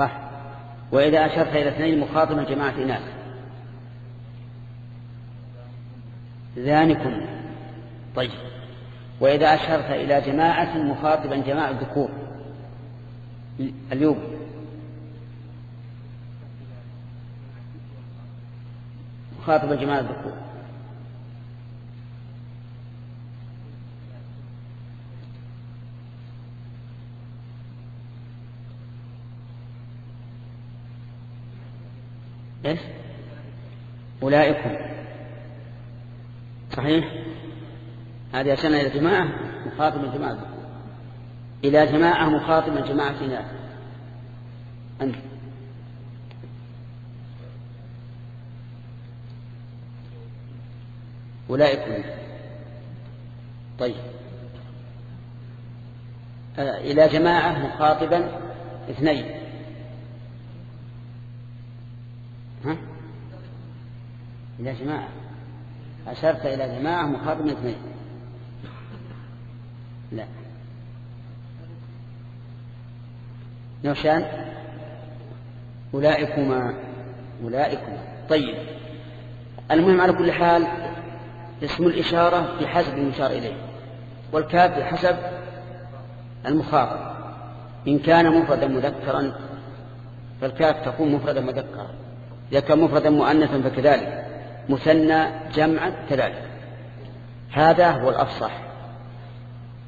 صح؟ وإذا أشرت إلى اثنين مخاطبا جماعة إناث. ذانكم. طيب. وإذا أشرت إلى جماعة مخاطبا جماعة الذكور. اليوم. مخاطبا جماعة الذكور. إيش؟ أولئكم. صحيح؟ هذه أشرنا إلى جماعة مخاطب جماعة إلى جماعة مخاطب جماعة إناث أنت. أولئك طيب. إلى جماعة مخاطبا اثنين. ها؟ إلى جماعة أشرت إلى جماعة مخاطبا اثنين. لا. نوشان؟ أولئكما. أولئكما. طيب. المهم على كل حال اسم الإشارة بحسب المشار إليه. والكاف بحسب المخاطب. إن كان مفردا مذكرا فالكاف تكون مفردا مذكرا. إذا كان مفردا مؤنثا فكذلك مثنى جمعا كذلك. هذا هو الأفصح.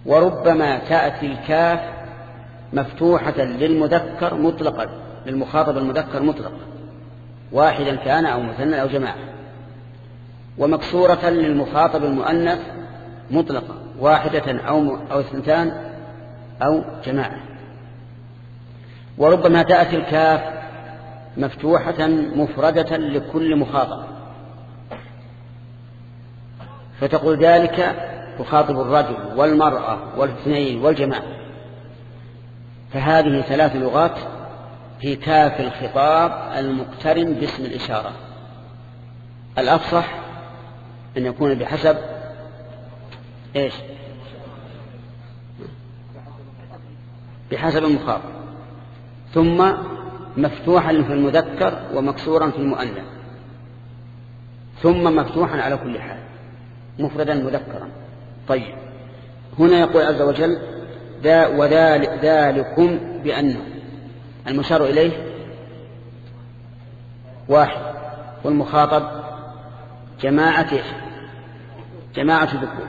وربما تأتي الكاف مفتوحة للمذكر مطلقا للمخاطب المذكر مطلقا. واحدا كان أو مثنى أو جماعة. ومكسورة للمخاطب المؤنث مطلقة واحدة أو أو اثنتان أو جماعة. وربما تأتي الكاف مفتوحة مفردة لكل مخاطب. فتقول ذلك تخاطب الرجل والمرأة والاثنين والجماعة. فهذه ثلاث لغات في كاف الخطاب المقترن باسم الإشارة. الأفصح أن يكون بحسب إيش؟ بحسب المخاطب. ثم مفتوحا في المذكر ومكسورا في المؤنث ثم مفتوحا على كل حال مفردا مذكرا. طيب. هنا يقول عز وجل وذلكم بأنه المشار إليه واحد. والمخاطب جماعة جماعة الذكور.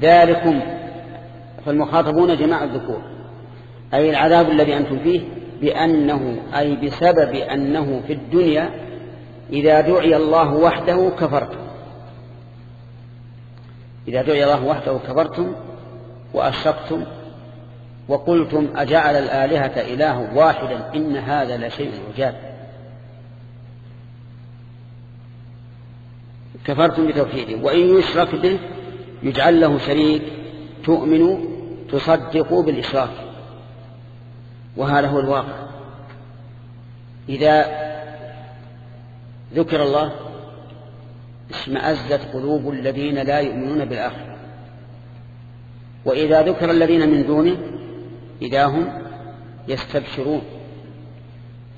ذلكم فالمخاطبون جماعة الذكور. أي العذاب الذي أنتم فيه؟ بأنه أي بسبب أنه في الدنيا إذا دعي الله وحده كفرتم. إذا دعي الله وحده كفرتم وأشركتم وقلتم أجعل الآلهة إله واحدا إن هذا لشيء عجاب. كفرتم بتوحيده. وإن يشرك به يجعل له شريك تؤمن تصدقوا بالإشراك. وهذا هو الواقع. إذا ذكر الله اشمأزت قلوب الذين لا يؤمنون بالآخرة. وإذا ذكر الذين من دونه إذا هم يستبشرون.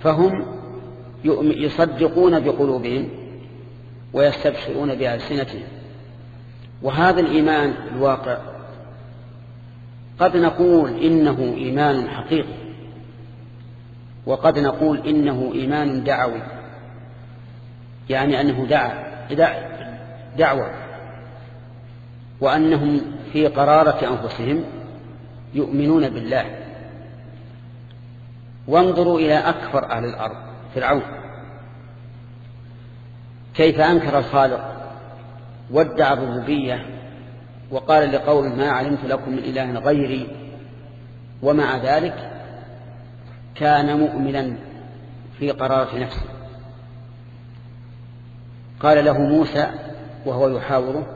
فهم يصدقون بقلوبهم ويستبشرون بألسنتهم. وهذا الإيمان الواقع. قد نقول إنه إيمان حقيقي. وقد نقول إنه إيمان دعوي. يعني أنه دعا دعوة. وأنهم في قرارة أنفسهم يؤمنون بالله. وانظروا إلى أكبر أهل الأرض فرعون. كيف أنكر الخالق وادعى الربوبية وقال لقوم ما علمت لكم من إله غيري ومع ذلك كان مؤمنا في قرارة نفسه. قال له موسى وهو يحاوره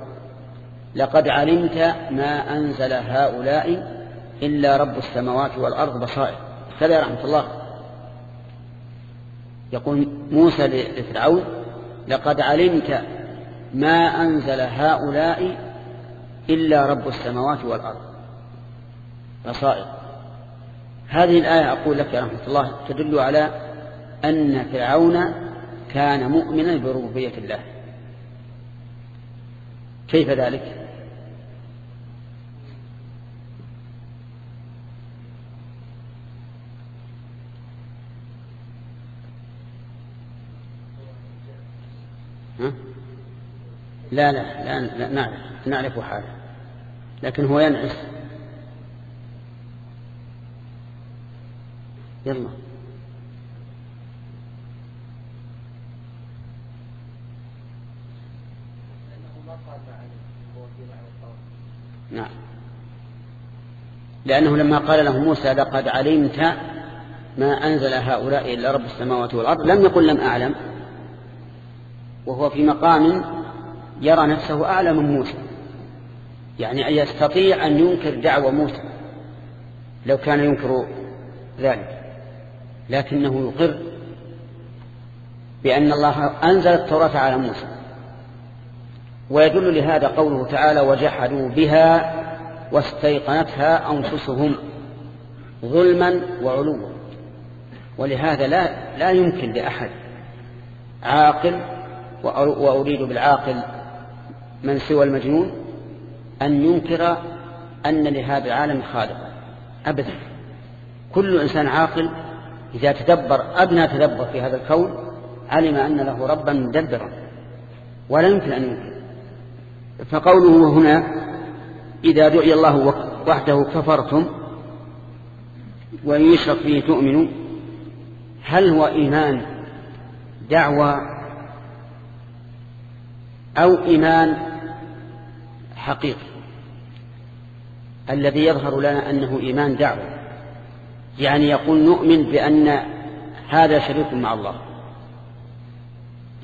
لقد علمت ما أنزل هؤلاء إلا رب السماوات والأرض بصائر. كذا رحمة الله. يقول موسى لفرعون لقد علمت ما أنزل هؤلاء إلا رب السماوات والأرض بصائر. هذه الآية أقول لك يا رحمة الله تدل على أن فرعون كان مؤمنا بربوبية الله. كيف ذلك؟ لا لا, لا نعرف نعرف حاله. لكن هو ينعس. يلا. نعم. لأنه لما قال له موسى لقد علمت ما أنزل هؤلاء إلا رب السماوات والأرض لم يقل لم أعلم. وهو في مقام يرى نفسه أعلى من موسى. يعني يستطيع أن ينكر دعوة موسى لو كان ينكر ذلك. لكنه يقر بأن الله أنزل التوراة على موسى. ويدل لهذا قوله تعالى وجحدوا بها واستيقنتها أنفسهم ظلما وعلوا. ولهذا لا, لا يمكن لأحد عاقل وأريد بالعاقل من سوى المجنون أن ينكر أن لهذا العالم خالقا. أبدا. كل إنسان عاقل إذا تدبر أدنى تدبر في هذا الكون علم أن له ربا مدبرا ولا يمكن أن ينكر فقوله هنا إذا دعي الله وحده كفرتم وإن يشرك فيه تؤمنوا هل هو إيمان دعوة أو إيمان حقيقي؟ الذي يظهر لنا أنه إيمان دعوة. يعني يقول نؤمن بأن هذا شريك مع الله.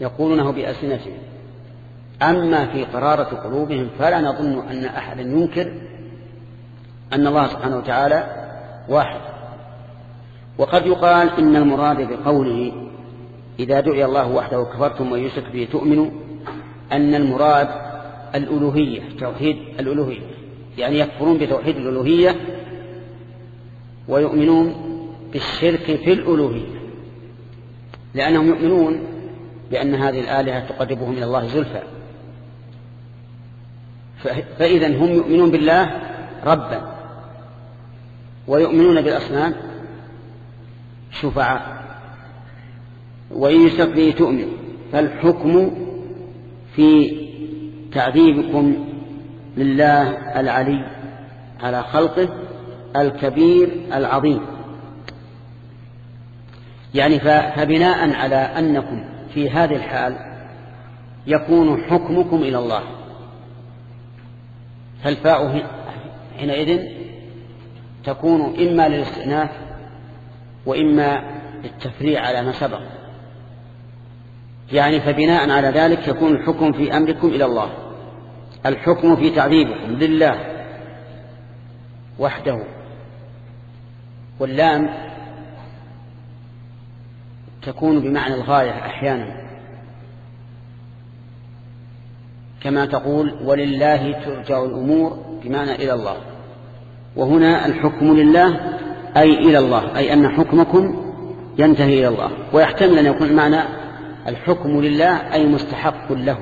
يقولونه بألسنتهم. أما في قرارة قلوبهم فلا نظن أن أحدا ينكر أن الله سبحانه وتعالى واحد. وقد يقال إن المراد بقوله إذا دعي الله وحده كفرتم ويشرك به تؤمنوا أن المراد الألوهية توحيد الألوهية. يعني يكفرون بتوحيد الألوهية ويؤمنون بالشرك في الألوهية لأنهم يؤمنون بأن هذه الآلهة تقربهم إلى الله زلفى. فإذا هم يؤمنون بالله ربا ويؤمنون بالأصنام شفعاء. يشرك به تؤمن. فالحكم في تعذيبكم لله العلي على خلقه الكبير العظيم. يعني فبناء على أنكم في هذه الحال يكون حكمكم إلى الله. فالفاء حينئذ تكون إما للاستئناف وإما للتفريع على ما سبق. يعني فبناء على ذلك يكون الحكم في أمركم إلى الله. الحكم في تعذيبكم لله وحده. واللام تكون بمعنى الغاية أحيانا. كما تقول ولله ترجع الأمور بمعنى إلى الله. وهنا الحكم لله أي إلى الله أي أن حكمكم ينتهي إلى الله. ويحتمل أن يكون معنى الحكم لله أي مستحق له.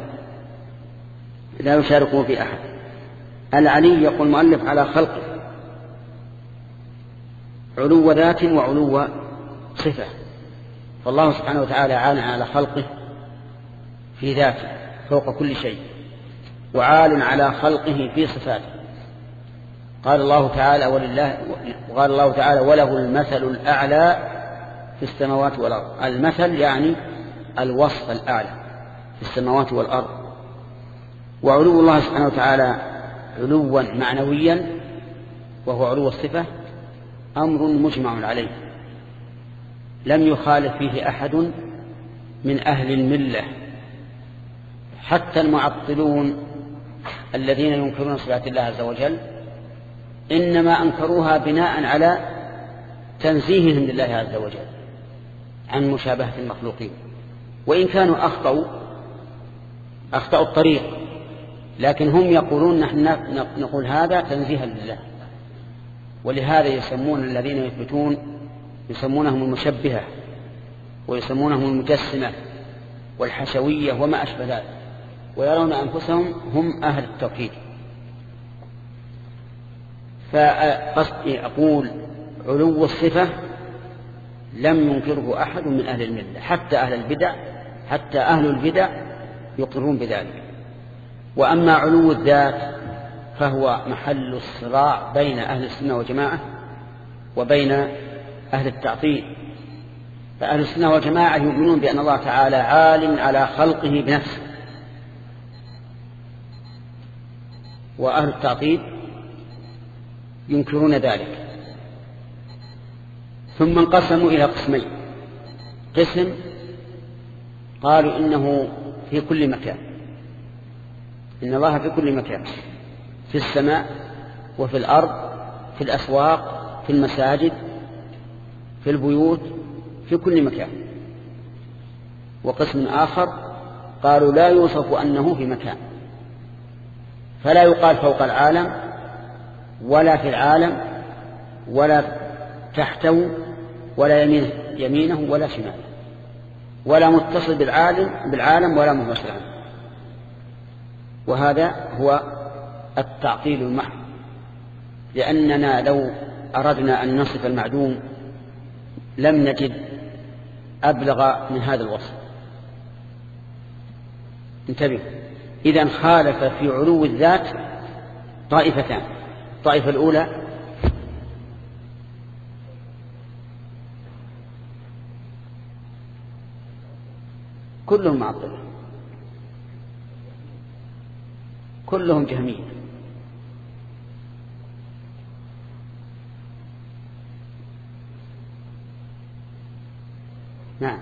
لا يشاركه في أحد. العلي يقول المؤلف على خلقه. علو ذات وعلو صفة. فالله سبحانه وتعالى عانى على خلقه في ذاته فوق كل شيء وعال على خلقه في صفاته. قال الله تعالى ولله وقال الله تعالى وله المثل الأعلى في السماوات والأرض. المثل يعني الوصف الأعلى في السماوات والأرض. وعلو الله سبحانه وتعالى علوا معنويا وهو علو الصفة أمر مجمع عليه. لم يخالف فيه أحد من أهل الملة. حتى المعطلون الذين ينكرون صفات الله عز وجل إنما أنكروها بناء على تنزيههم لله عز وجل عن مشابهة المخلوقين. وإن كانوا أخطأوا أخطأوا الطريق لكن هم يقولون نحن نقول هذا تنزيها لله. ولهذا يسمون الذين يثبتون يسمونهم المشبهة ويسمونهم المجسمة والحشوية وما أشبه ذلك ويرون أنفسهم هم أهل التوحيد. فقصدي أقول علو الصفة لم ينكره أحد من أهل الملة حتى أهل البدع حتى أهل البدع يقرون بذلك. وأما علو الذات فهو محل الصراع بين أهل السنة والجماعة وبين أهل التعطيل. فأهل السنة والجماعة يؤمنون بأن الله تعالى عال على خلقه بنفسه. وأهل التعطيل ينكرون ذلك. ثم انقسموا إلى قسمين. قسم قالوا إنه في كل مكان. إن الله في كل مكان. في السماء وفي الأرض في الأسواق في المساجد في البيوت في كل مكان. وقسم آخر قالوا لا يوصف أنه في مكان. فلا يقال فوق العالم ولا في العالم ولا تحته ولا يمين يمينه ولا شماله. ولا متصل بالعالم بالعالم ولا منفصل عنه. وهذا هو التعطيل المحض. لأننا لو أردنا أن نصف المعدوم لم نجد أبلغ من هذا الوصف. انتبه. إذا خالف في علو الذات طائفتان. الطائفة الأولى كلهم معطلة كلهم جهمية. نعم.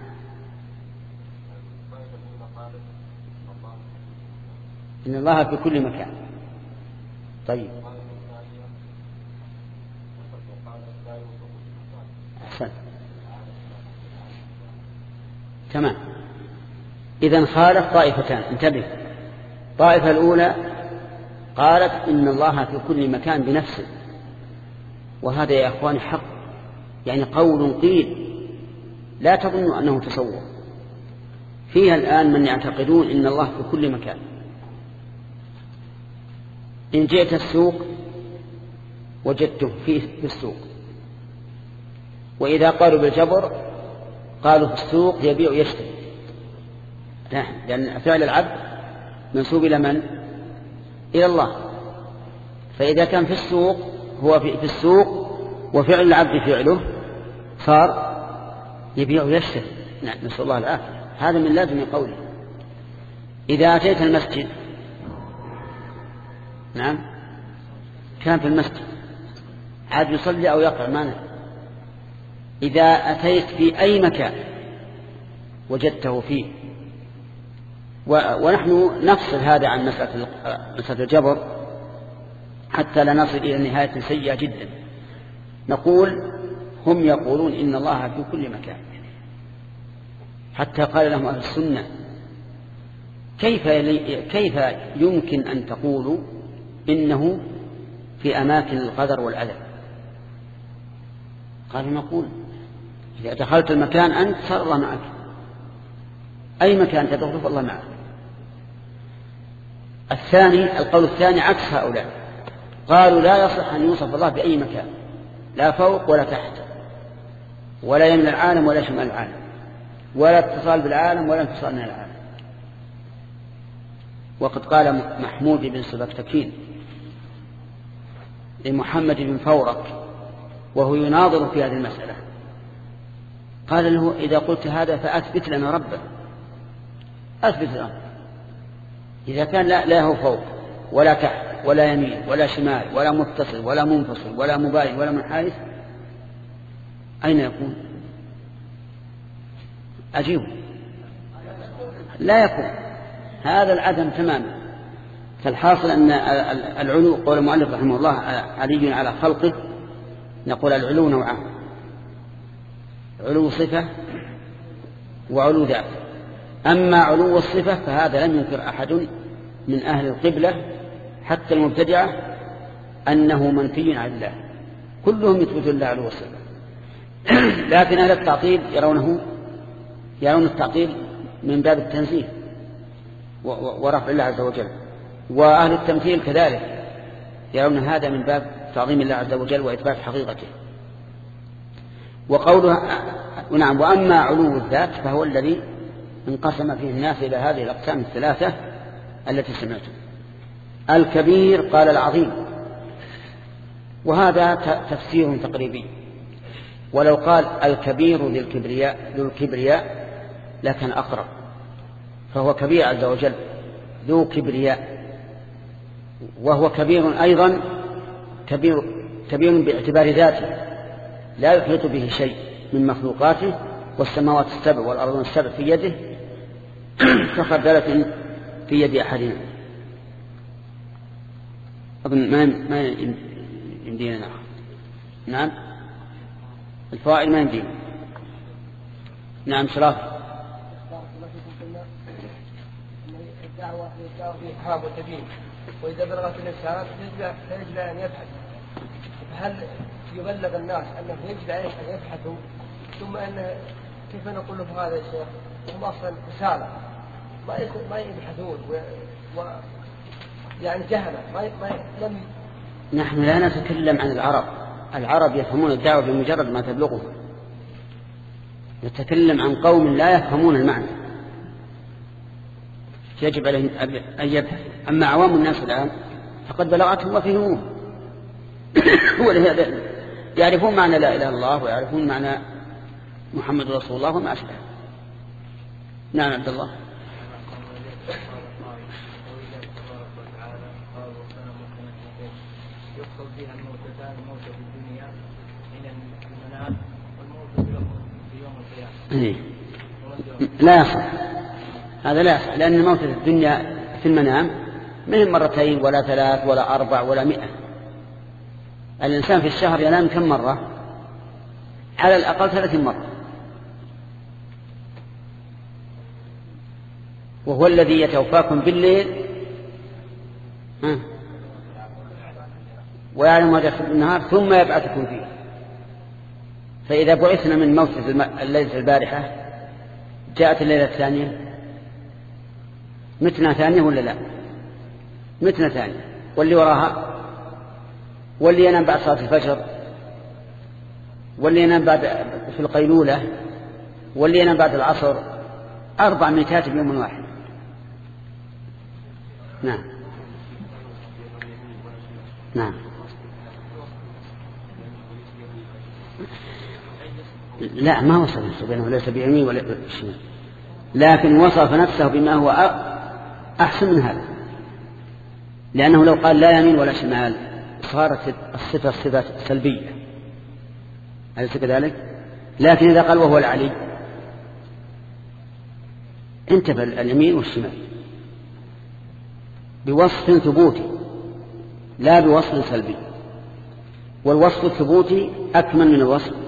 إن الله في كل مكان. طيب. أحسن. تمام. إذا خالف طائفتان. انتبه. الطائفة الأولى قالت إن الله في كل مكان بنفسه. وهذا يا أخواني حق. يعني قول قيل. لا تظن أنه تصور فيها الآن من يعتقدون إن الله في كل مكان. إن جئت السوق وجدته في السوق. وإذا قالوا بالجبر قالوا في السوق يبيع ويشتري. لأن فعل العبد منسوب إلى من؟ إلى الله. فإذا كان في السوق هو في السوق وفعل العبد فعله صار يبيع ويشتري. نعم نسأل الله العافية. هذا من لازم قوله. إذا أتيت المسجد. نعم. كان في المسجد. عاد يصلي أو يقع ما إذا أتيت في أي مكان وجدته فيه. ونحن نفصل هذا عن مسألة مسألة الجبر حتى لا نصل إلى نهاية سيئة جدا. نقول هم يقولون إن الله في كل مكان. حتى قال لهم أهل السنة كيف كيف يمكن أن تقولوا إنه في أماكن القدر والعذاب قال نقول إذا دخلت المكان أنت صار الله معك. أي مكان تدخل فالله معك. الثاني القول الثاني عكس هؤلاء. قالوا لا يصح أن يوصف الله بأي مكان لا فوق ولا تحت. ولا يمن العالم ولا شمال العالم. ولا اتصال بالعالم ولا انفصال من العالم. وقد قال محمود بن سبكتكين لمحمد بن فورك وهو يناظر في هذه المسألة. قال له إذا قلت هذا فأثبت لنا ربا أثبت لنا إذا كان لا, لا هو فوق ولا تحت ولا يمين ولا شمال ولا متصل ولا منفصل ولا مباين ولا منحرف أين يكون؟ أجيب لا يكون. هذا العدم تماما. فالحاصل أن العلو قول المؤلف رحمه الله علي على خلقه نقول العلو نوعان. علو صفة وعلو ذات. أما علو الصفة فهذا لم ينكر أحد من أهل القبلة حتى المبتدعة أنه منفي عن الله. كلهم يثبتون الله عليه وسلم لكن أهل التعطيل يرونه يرون التعطيل من باب التنزيه ورفع الله عز وجل. وأهل التمثيل كذلك يرون هذا من باب تعظيم الله عز وجل وإثبات حقيقته. وقوله نعم وأما علو الذات فهو الذي انقسم فيه الناس إلى هذه الأقسام الثلاثة التي سمعتم. الكبير قال العظيم. وهذا تفسير تقريبي. ولو قال الكبير للكبرياء للكبرياء لكن أقرب. فهو كبير عز وجل ذو كبرياء. وهو كبير أيضا كبير كبير باعتبار ذاته. لا يحيط به شيء من مخلوقاته والسماوات السبع والأرض السبع في يده كخردلة في يد أحدنا أظن ما ما يمدينا نعم نعم؟ الفوائد ما يمدينا نعم شراف الدعوة الدعوة في إفهام وتبيين وإذا بلغت الإنسان فيجب أن يبحث. فهل يبلغ الناس أنه يجب عليه أن يبحثوا؟ ثم أن كيف نقول لهم هذا يا شيخ؟ هم أصلا رسالة. ما ما يبحثون. و... و... يعني جهلة. ما, ما لم نحن لا نتكلم عن العرب. العرب يفهمون الدعوة بمجرد ما تبلغهم نتكلم عن قوم لا يفهمون المعنى. يجب عليهم أن يبحث. أما عوام الناس الآن فقد بلغتهم وفهموه ولهذا يعرفون معنى لا إله إلا الله ويعرفون معنى محمد رسول الله وما أشبه. نعم عبد الله يقصد بها الموتتان الموت في الدنيا من إيه. لا يصح. هذا لا يصح لأن في الدنيا في المنام من مرتين ولا ثلاث ولا أربع ولا مئة. الإنسان في الشهر ينام كم مرة؟ على الأقل ثلاثين مرة. وهو الذي يتوفاكم بالليل. ويعلم ما دخل النهار ثم يبعثكم فيه. فإذا بعثنا من موت الليلة البارحة جاءت الليلة الثانية؟ متنا ثانية ولا لا؟ متنا ثانية. واللي وراها؟ واللي ينام بعد صلاة الفجر؟ واللي ينام بعد في القيلولة؟ واللي ينام بعد العصر؟ أربع ميتات بيوم واحد. نعم. نعم. لا ما وصف نفسه بأنه ليس بيمين ولا بشمال لكن وصف نفسه بما هو أحسن من هذا. لأنه لو قال لا يمين ولا شمال صارت الصفة صفة سلبية. أليس كذلك؟ لكن إذا قال وهو العلي انتبه اليمين والشمال. بوصف ثبوتي لا بوصف سلبي. والوصف الثبوتي أكمل من الوصف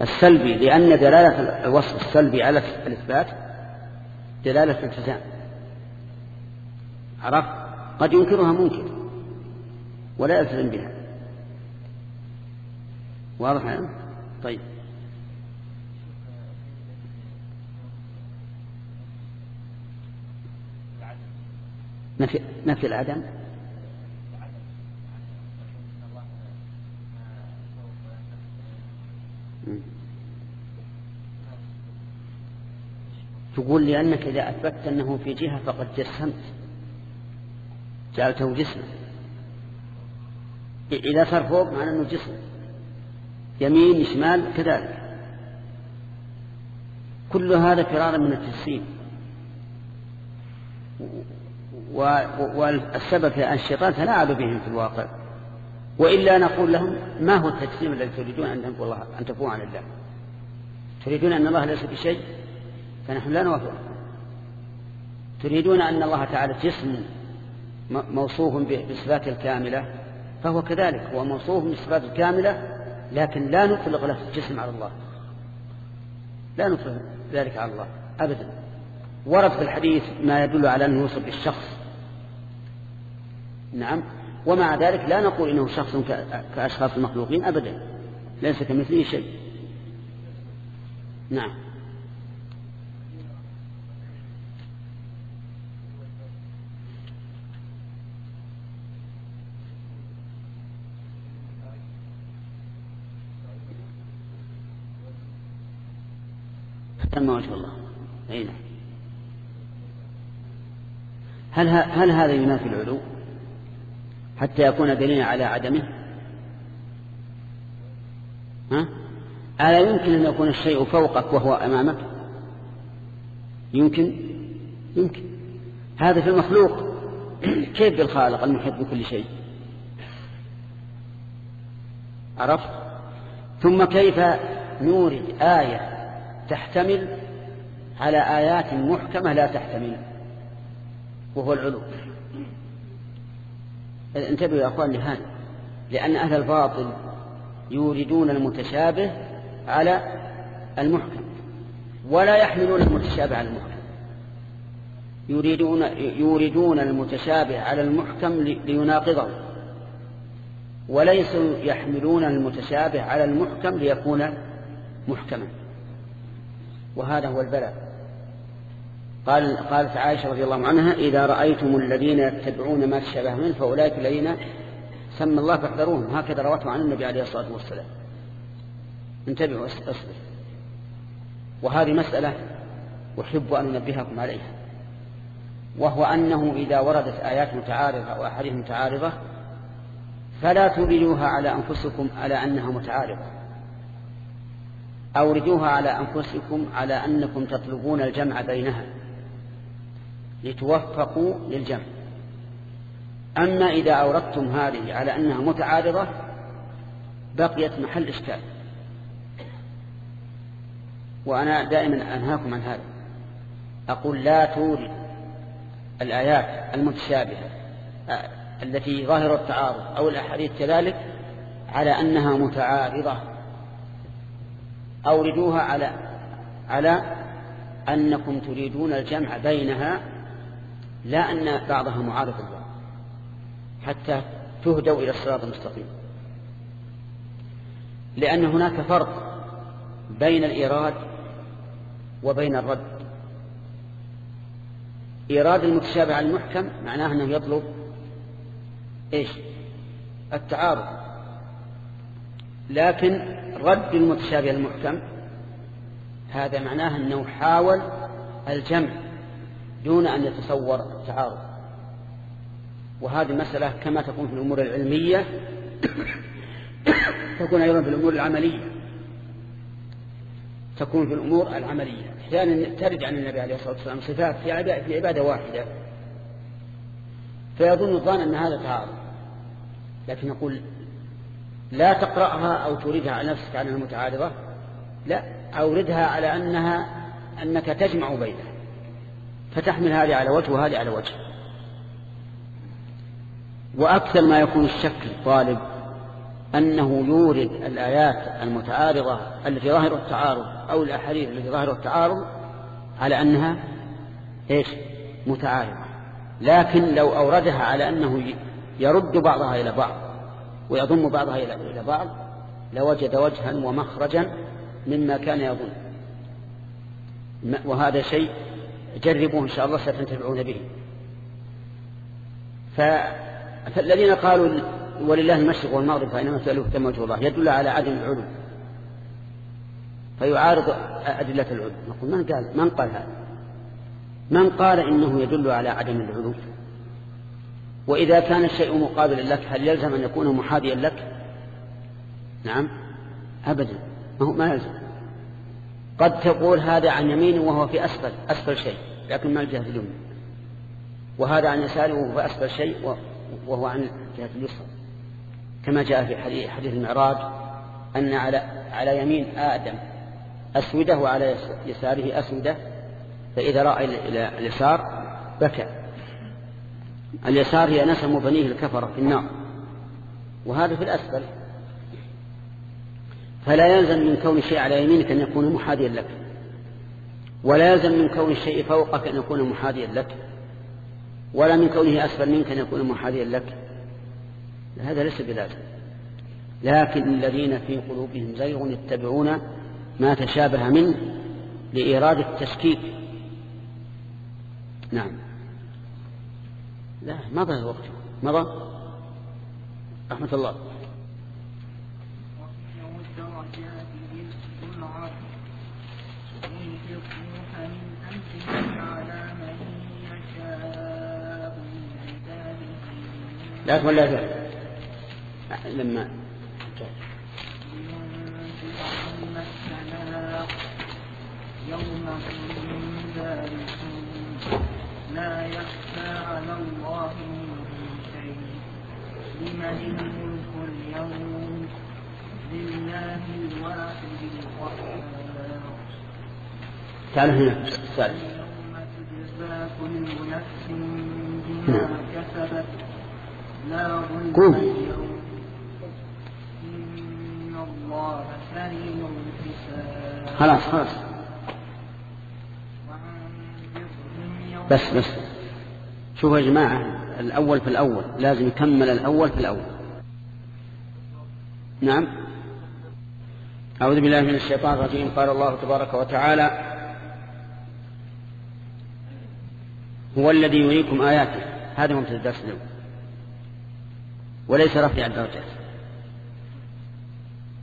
السلبي لأن دلالة الوصف السلبي على الإثبات دلالة الالتزام. عرف قد ينكرها منكر ولا يلتزم بها. واضح يعني؟ طيب. نفي نفي العدم؟ تقول لأنك إذا أثبتت أنه في جهة فقد جسمت. جعلته جسما. إذا صار فوق معنى أنه جسم. يمين شمال كذلك. كل هذا فرارا من التجسيم. والسبب في الشيطان تلاعب بهم في الواقع. وإلا نقول لهم ما هو التجسيم الذي تريدون أن تنفوا الله أن تفوا عن الله؟ تريدون أن الله ليس بشيء؟ فنحن لا نوافق. تريدون أن الله تعالى جسم موصوف بالصفات الكاملة؟ فهو كذلك هو موصوف بالصفات الكاملة لكن لا نطلق له الجسم على الله. لا نطلق ذلك على الله أبدا. ورد في الحديث ما يدل على أنه يوصف بالشخص. نعم. ومع ذلك لا نقول إنه شخص كأشخاص المخلوقين أبدا. ليس كمثله شيء. نعم. تم وجه الله. أي نعم. هل هل هذا ينافي العلو؟ حتى يكون دليلا على عدمه؟ ها؟ ألا يمكن أن يكون الشيء فوقك وهو أمامك؟ يمكن؟ يمكن. هذا في المخلوق. كيف بالخالق المحيط بكل شيء؟ عرفت؟ ثم كيف نورد آية تحتمل على آيات محكمة لا تحتمل؟ وهو العلو. انتبهوا يا أخوان لهذا لأن أهل الباطل يوردون المتشابه على المحكم ولا يحملون المتشابه على المحكم. يريدون يوردون المتشابه على المحكم ليناقضه وليسوا يحملون المتشابه على المحكم ليكون محكما. وهذا هو البلاء. قال قالت عائشة رضي الله عنها إذا رأيتم الذين يتبعون ما تشابه منه فأولئك الذين سمى الله فاحذروهم. هكذا روته عن النبي عليه الصلاة والسلام. انتبهوا أصبر. وهذه مسألة أحب أن أنبهكم عليها. وهو أنه إذا وردت آيات متعارضة أو أحاديث متعارضة فلا تريدوها على أنفسكم على أنها متعارضة. أوردوها على أنفسكم على أنكم تطلبون الجمع بينها. لتوفقوا للجمع. أما إذا أوردتم هذه على أنها متعارضة بقيت محل إشكال. وأنا دائما أنهاكم عن هذا. أقول لا تورد الآيات المتشابهة التي ظاهر التعارض أو الأحاديث كذلك على أنها متعارضة. أوردوها على على أنكم تريدون الجمع بينها لا أن بعضها معارض لبعض حتى تهدوا إلى الصراط المستقيم. لأن هناك فرق بين الإيراد وبين الرد. إيراد المتشابه على المحكم معناه أنه يطلب إيش؟ التعارض. لكن رد المتشابه المحكم هذا معناه أنه حاول الجمع دون أن يتصور التعارض. وهذه مسألة كما تكون في الأمور العلمية تكون أيضا في الأمور العملية. تكون في الأمور العملية. أحيانا ترد عن النبي عليه الصلاة والسلام صفات في عبادة, في عبادة واحدة. فيظن الظان أن هذا تعارض. لكن نقول لا تقرأها أو توردها على نفسك على المتعارضة. لا أوردها على أنها أنك تجمع بينها. فتحمل هذه على وجه وهذه على وجه. وأكثر ما يكون الشك الطالب أنه يورد الآيات المتعارضة التي ظاهر التعارض أو الأحاديث التي ظاهر التعارض على أنها إيش؟ متعارضة. لكن لو أوردها على أنه يرد بعضها إلى بعض ويضم بعضها إلى بعض لوجد وجها ومخرجا مما كان يظن. وهذا شيء جربوه إن شاء الله ستنتفعون به. فالذين قالوا ولله المشرق والمغرب فإنما سألوه تم وجه الله يدل على عدم العلو. فيعارض أدلة العلو. نقول من قال؟ من قال هذا؟ من قال إنه يدل على عدم العلو؟ وإذا كان الشيء مقابلا لك هل يلزم أن يكون محاذيا لك؟ نعم. أبدا. ما هو ما يلزم. قد تقول هذا عن يمينه وهو في أسفل أسفل شيء لكن ما الجهة اليمنى. وهذا عن يساره وهو في أسفل شيء وهو عن الجهة اليسرى. كما جاء في حديث المعراج أن على على يمين آدم أسودة وعلى يساره أسودة فإذا رأى إلى اليسار بكى. اليسار هي نسم بنيه الكفرة في النار. وهذا في الأسفل. فلا يلزم من كون الشيء على يمينك أن يكون محاذيا لك. ولا يلزم من كون الشيء فوقك أن يكون محاذيا لك. ولا من كونه أسفل منك أن يكون محاذيا لك. هذا ليس بلازم. لكن الذين في قلوبهم زيغ يتبعون ما تشابه منه لإيراد التشكيك. نعم. لا مضى الوقت. مضى؟ رحمة الله. لا ولا لما يوم لا يخفى على الله من شيء لمن الملك اليوم لله الواحد القهار تعال هنا سأل يوم تجزى كل نفس بما كسبت الحساب خلاص خلاص. بس بس. شوفوا يا جماعة الأول في الأول. لازم يكمل الأول في الأول. نعم. أعوذ بالله من الشيطان الرجيم. قال الله تبارك وتعالى هو الذي يريكم آياته. هذا ممتاز الدرس اليوم. وليس رفع الدرجات.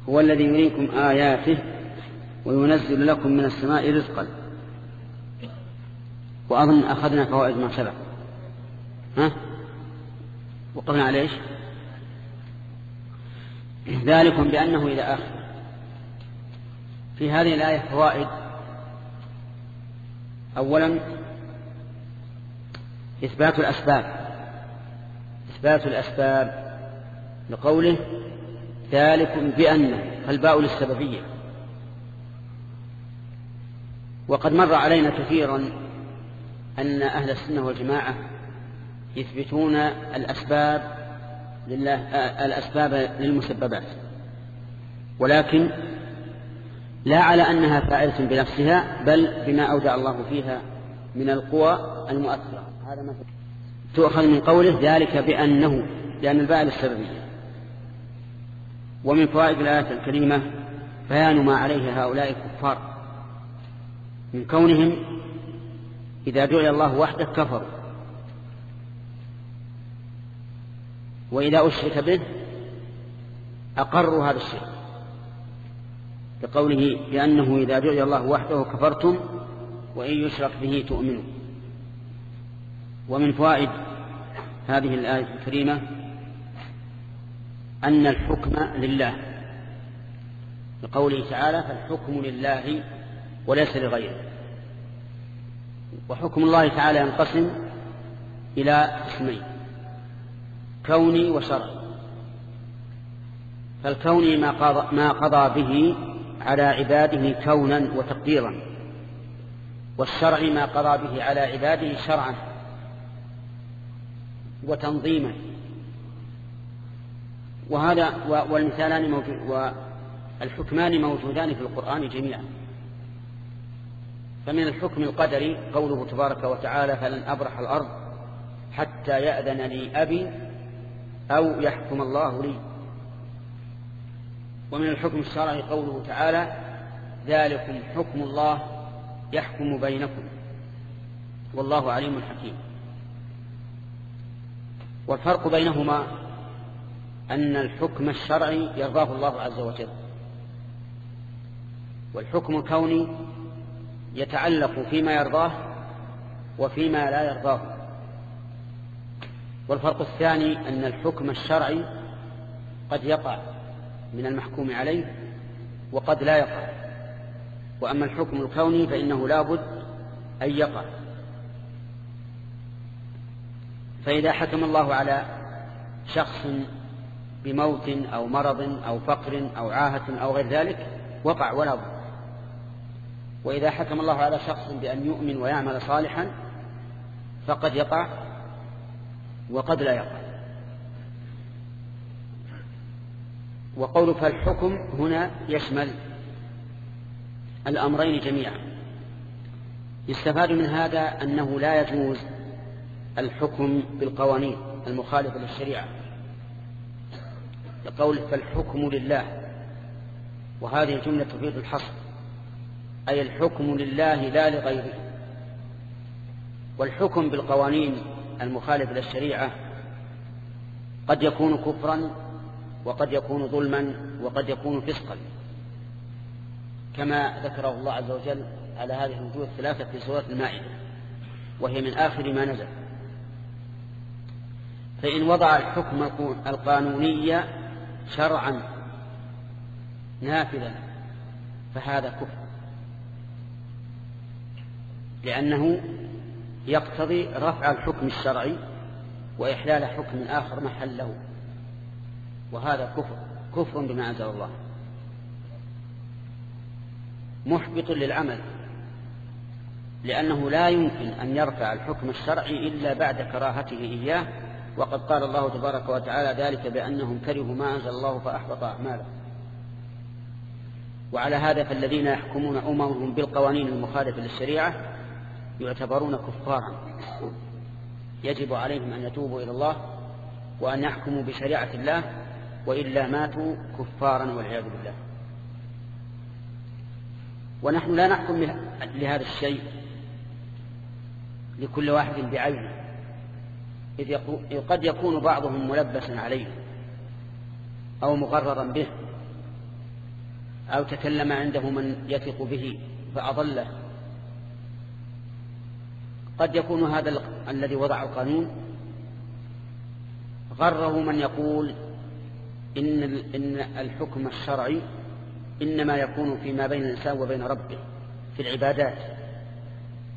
هو الذي يريكم آياته وينزل لكم من السماء رزقا. وأظن أخذنا فوائد ما سبق. ها؟ وقفنا على إيش؟ ذلكم بأنه إلى آخر. في هذه الآية فوائد. أولا إثبات الأسباب. إثبات الأسباب. لقوله ذلكم بأن فالباء للسببية. وقد مر علينا كثيرا أن أهل السنة والجماعة يثبتون الأسباب لله الأسباب للمسببات. ولكن لا على أنها فاعلة بنفسها بل بما أودع الله فيها من القوى المؤثرة. هذا ما تؤخذ من قوله ذلك بأنه لأن الباء للسببية. ومن فوائد الآية الكريمة بيان ما عليه هؤلاء الكفار. من كونهم إذا دعي الله وحده كفروا. وإذا أشرك به أقروا هذا الشرك. بقوله بأنه إذا دعي الله وحده كفرتم وإن يشرك به تؤمنوا. ومن فوائد هذه الآية الكريمة أن الحكم لله. بقوله تعالى فالحكم لله وليس لغيره. وحكم الله تعالى ينقسم إلى اسمين كوني وشرعي فالكوني ما قضى, ما قضى به على عباده كونا وتقديرا والشرعي ما قضى به على عباده شرعا وتنظيما. وهذا والمثالان موجود والحكمان موجودان في القرآن جميعا. فمن الحكم القدري قوله تبارك وتعالى فلن أبرح الأرض حتى يأذن لي أبي أو يحكم الله لي. ومن الحكم الشرعي قوله تعالى ذلكم حكم الله يحكم بينكم. والله عليم حكيم. والفرق بينهما أن الحكم الشرعي يرضاه الله عز وجل. والحكم الكوني يتعلق فيما يرضاه وفيما لا يرضاه. والفرق الثاني أن الحكم الشرعي قد يقع من المحكوم عليه وقد لا يقع. وأما الحكم الكوني فإنه لا بد أن يقع. فإذا حكم الله على شخص بموت أو مرض أو فقر أو عاهة أو غير ذلك وقع ولا بد وإذا حكم الله على شخص بأن يؤمن ويعمل صالحا فقد يقع وقد لا يقع. وقول فالحكم هنا يشمل الأمرين جميعا. يستفاد من هذا أنه لا يجوز الحكم بالقوانين المخالفة للشريعة. لقوله فالحكم لله. وهذه الجملة تفيد الحصر. أي الحكم لله لا لغيره. والحكم بالقوانين المخالفة للشريعة قد يكون كفرا وقد يكون ظلما وقد يكون فسقا. كما ذكره الله عز وجل على هذه الوجوه الثلاثة في سورة المائدة. وهي من آخر ما نزل. فإن وضع الحكم القانوني شرعا نافذا فهذا كفر. لأنه يقتضي رفع الحكم الشرعي وإحلال حكم آخر محله وهذا كفر كفر بما أنزل الله. محبط للعمل لأنه لا يمكن أن يرفع الحكم الشرعي إلا بعد كراهته إياه وقد قال الله تبارك وتعالى ذلك بأنهم كرهوا ما أنزل الله فأحبط أعمالهم. وعلى هذا فالذين يحكمون أممهم بالقوانين المخالفة للشريعة يعتبرون كفارا. يجب عليهم أن يتوبوا إلى الله وأن يحكموا بشريعة الله وإلا ماتوا كفارا والعياذ بالله. ونحن لا نحكم لهذا الشيء لكل واحد بعينه. إذ قد يكون بعضهم ملبسا عليه أو مغررا به أو تكلم عنده من يثق به فأضله. قد يكون هذا الذي وضع القانون. غره من يقول إن إن الحكم الشرعي إنما يكون فيما بين الإنسان وبين ربه في العبادات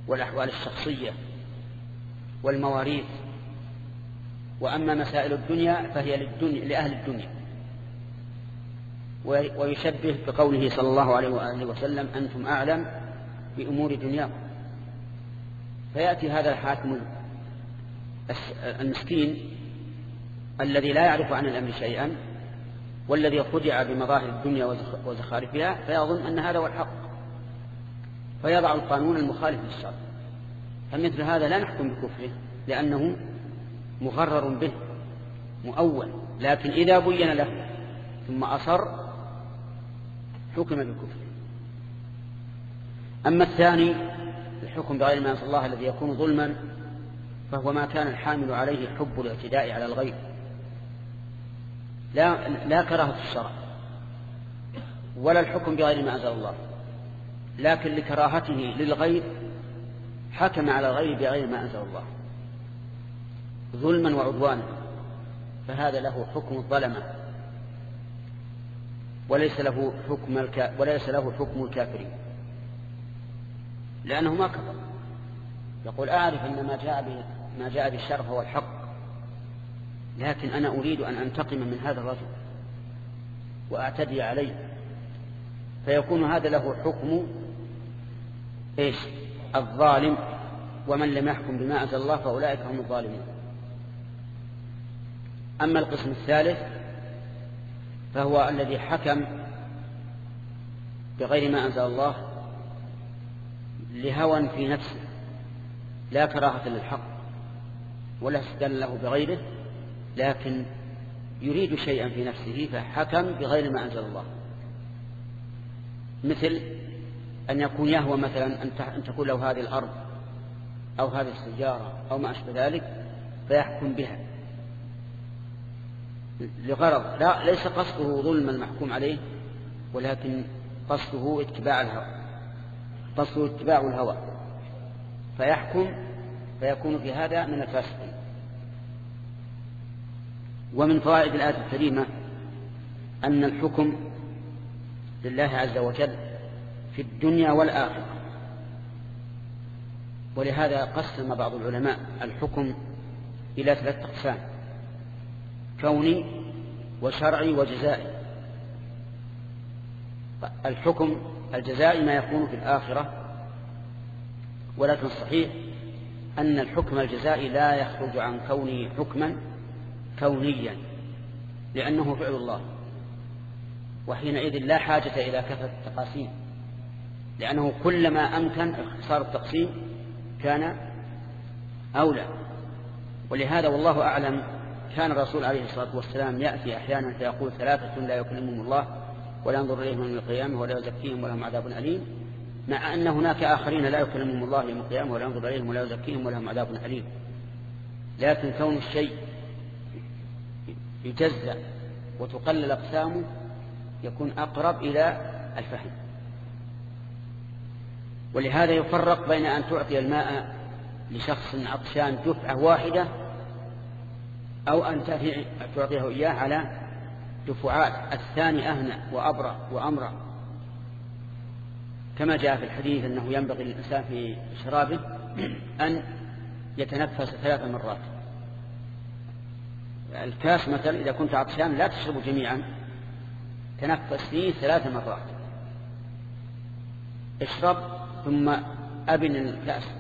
والأحوال الشخصية والمواريث. وأما مسائل الدنيا فهي للدنيا لأهل الدنيا. ويشبه بقوله صلى الله عليه وآله وسلم أنتم أعلم بأمور دنياكم. فيأتي هذا الحاكم المسكين الذي لا يعرف عن الأمر شيئا والذي خدع بمظاهر الدنيا وزخارفها فيظن أن هذا هو الحق. فيضع القانون المخالف للشرع. فمثل هذا لا نحكم بكفره لأنه مغرر به مؤول لكن إذا بين له ثم أصر حكم بالكفر. أما الثاني الحكم بغير ما أنزل الله الذي يكون ظلما فهو ما كان الحامل عليه حب الاعتداء على الغير لا, لا كراهة الشرع ولا الحكم بغير ما أنزل الله. لكن لكراهته للغير حكم على الغير بغير ما أنزل الله. ظلما وعدوانا فهذا له حكم الظلمة. وليس له حكم الك... وليس له حكم الكافرين. لأنه ما كفر. يقول أعرف أن ما جاء به ما جاء بالشرف هو الحق. لكن أنا أريد أن أنتقم من هذا الرجل وأعتدي عليه. فيكون هذا له حكم إيش؟ الظالم. ومن لم يحكم بما أنزل الله فأولئك هم الظالمون. أما القسم الثالث فهو الذي حكم بغير ما أنزل الله لهوى في نفسه لا كراهة للحق ولا استدل له بغيره لكن يريد شيئا في نفسه فحكم بغير ما أنزل الله. مثل أن يكون يهوى مثلا أن تكون له هذه الأرض أو هذه السيارة أو ما أشبه ذلك فيحكم بها. لغرض. لا ليس قصده ظلم المحكوم عليه ولكن قصده اتباع الهوى. قصده اتباع الهوى. فيحكم فيكون في هذا من الفاسقين. ومن فوائد الآية الكريمة أن الحكم لله عز وجل في الدنيا والآخرة. ولهذا قسم بعض العلماء الحكم إلى ثلاثة أقسام كوني وشرعي وجزائي. الحكم الجزائي ما يكون في الآخرة ولكن الصحيح أن الحكم الجزائي لا يخرج عن كونه حكما كونيا لأنه فعل الله وحينئذ لا حاجة إلى كثرة التقاسيم لأنه كلما أمكن اختصار التقسيم كان أولى. ولهذا والله أعلم كان الرسول عليه الصلاة والسلام يأتي أحيانا فيقول ثلاثة لا يكلمهم الله ولا ينظر إليهم يوم القيامة ولا يزكيهم ولهم عذاب أليم مع أن هناك آخرين لا يكلمهم الله يوم القيامة ولا ينظر إليهم ولا يزكيهم ولهم عذاب أليم. لكن كون الشيء يجزأ وتقلل أقسامه يكون أقرب إلى الفهم. ولهذا يفرق بين أن تعطي الماء لشخص عطشان دفعة واحدة أو أن تعطيه إياه على دفعات الثاني أهنى وأبرأ وأمرأ. كما جاء في الحديث أنه ينبغي للإنسان في شرابه أن يتنفس ثلاث مرات. الكاس مثلا إذا كنت عطشان لا تشرب جميعا تنفس فيه ثلاث مرات. اشرب ثم أبن الكأس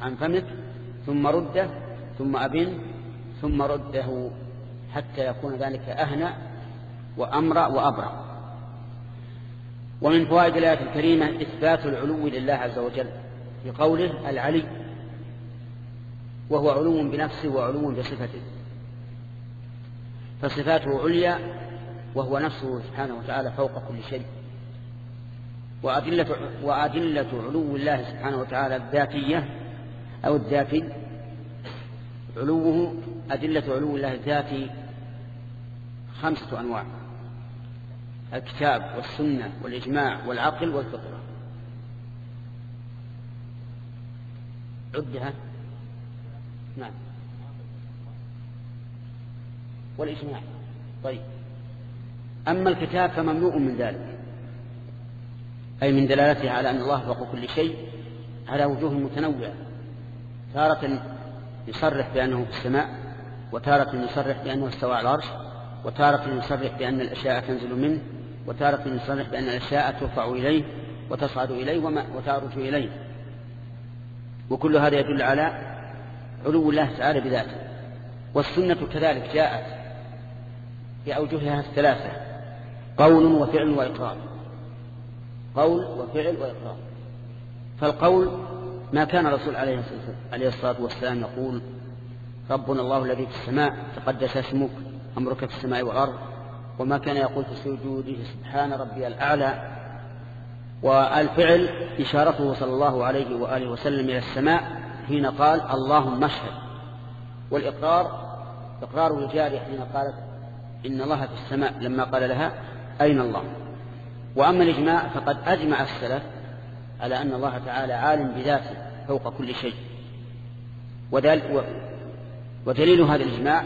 عن فمك ثم رده ثم أبن ثم رده حتى يكون ذلك أهنى وأمرأ وأبرأ. ومن فوائد الآية الكريمة إثبات العلو لله عز وجل في قوله العلي وهو علو بنفسه وعلو بصفته. فصفاته عليا وهو نفسه سبحانه وتعالى فوق كل شيء. وأدلة, وأدلة علو الله سبحانه وتعالى الذاتية أو الذاتي علوه أدلة علو الله الذاتي خمسة أنواع. الكتاب والسنة والإجماع والعقل والفطرة. عدها. نعم. والإجماع. طيب. أما الكتاب فمملوء من ذلك. أي من دلالته على أن الله فوق كل شيء على وجوه متنوعة. تارة يصرح بأنه في السماء وتارة يصرح بأنه استوى على العرش وتارة يصرح بأن الأشياء تنزل منه وتارة يصرح بأن الأشياء ترفع إليه وتصعد إليه وتعرج إليه. وكل هذا يدل على علو الله تعالى بذاته. والسنة كذلك جاءت في أوجهها الثلاثة قول وفعل وإقرار. قول وفعل وإقرار. فالقول ما كان الرسول عليه الصلاة والسلام يقول ربنا الله الذي في السماء تقدس اسمك أمرك في السماء والأرض وما كان يقول في سجوده سبحان ربي الأعلى. والفعل إشارته صلى الله عليه وآله وسلم إلى السماء حين قال اللهم اشهد. والإقرار إقرار الجارية حين قالت إن الله في السماء. لما قال لها أين الله؟ وأما الإجماع فقد أجمع السلف على أن الله تعالى عالم بذاته فوق كل شيء. ودليل هذا الإجماع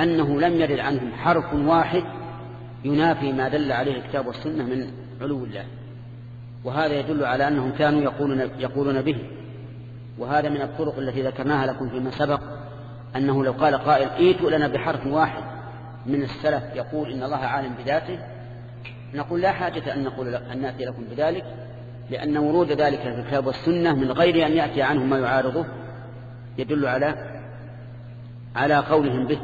أنه لم يرد عنهم حرف واحد ينافي ما دل عليه الكتاب والسنة من علو الله. وهذا يدل على أنهم كانوا يقولون, يقولون به. وهذا من الطرق التي ذكرناها لكم فيما سبق أنه لو قال قائل إيتوا لنا بحرف واحد من السلف يقول إن الله عالم بذاته نقول لا حاجة أن نقول أن نأتي لكم بذلك. لأن ورود ذلك في الكتاب والسنة من غير أن يأتي عنه ما يعارضه يدل على على قولهم به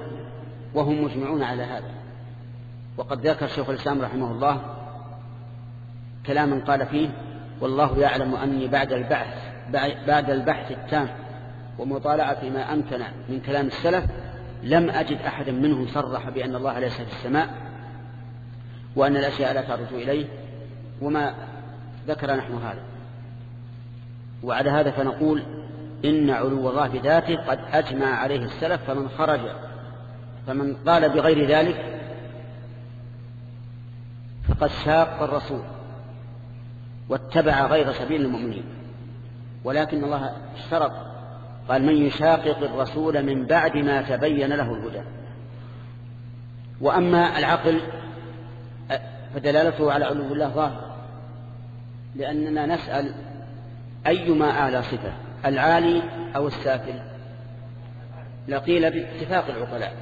وهم مجمعون على هذا. وقد ذكر شيخ الإسلام رحمه الله كلاما قال فيه والله يعلم أني بعد البحث بعد البحث التام ومطالعة ما أمكن من كلام السلف لم أجد أحدا منهم صرح بأن الله ليس في السماء وأن الأشياء لا تعرج إليه وما ذكر نحن هذا. وعلى هذا فنقول إن علو الله بذاته قد أجمع عليه السلف فمن خرج فمن قال بغير ذلك فقد شاق الرسول واتبع غير سبيل المؤمنين. ولكن الله اشترط قال من يشاقق الرسول من بعد ما تبين له الهدى. وأما العقل فدلالته على علو الله ظاهر. لأننا نسأل أيما أعلى صفة العالي أو السافل؟ لقيل باتفاق العقلاء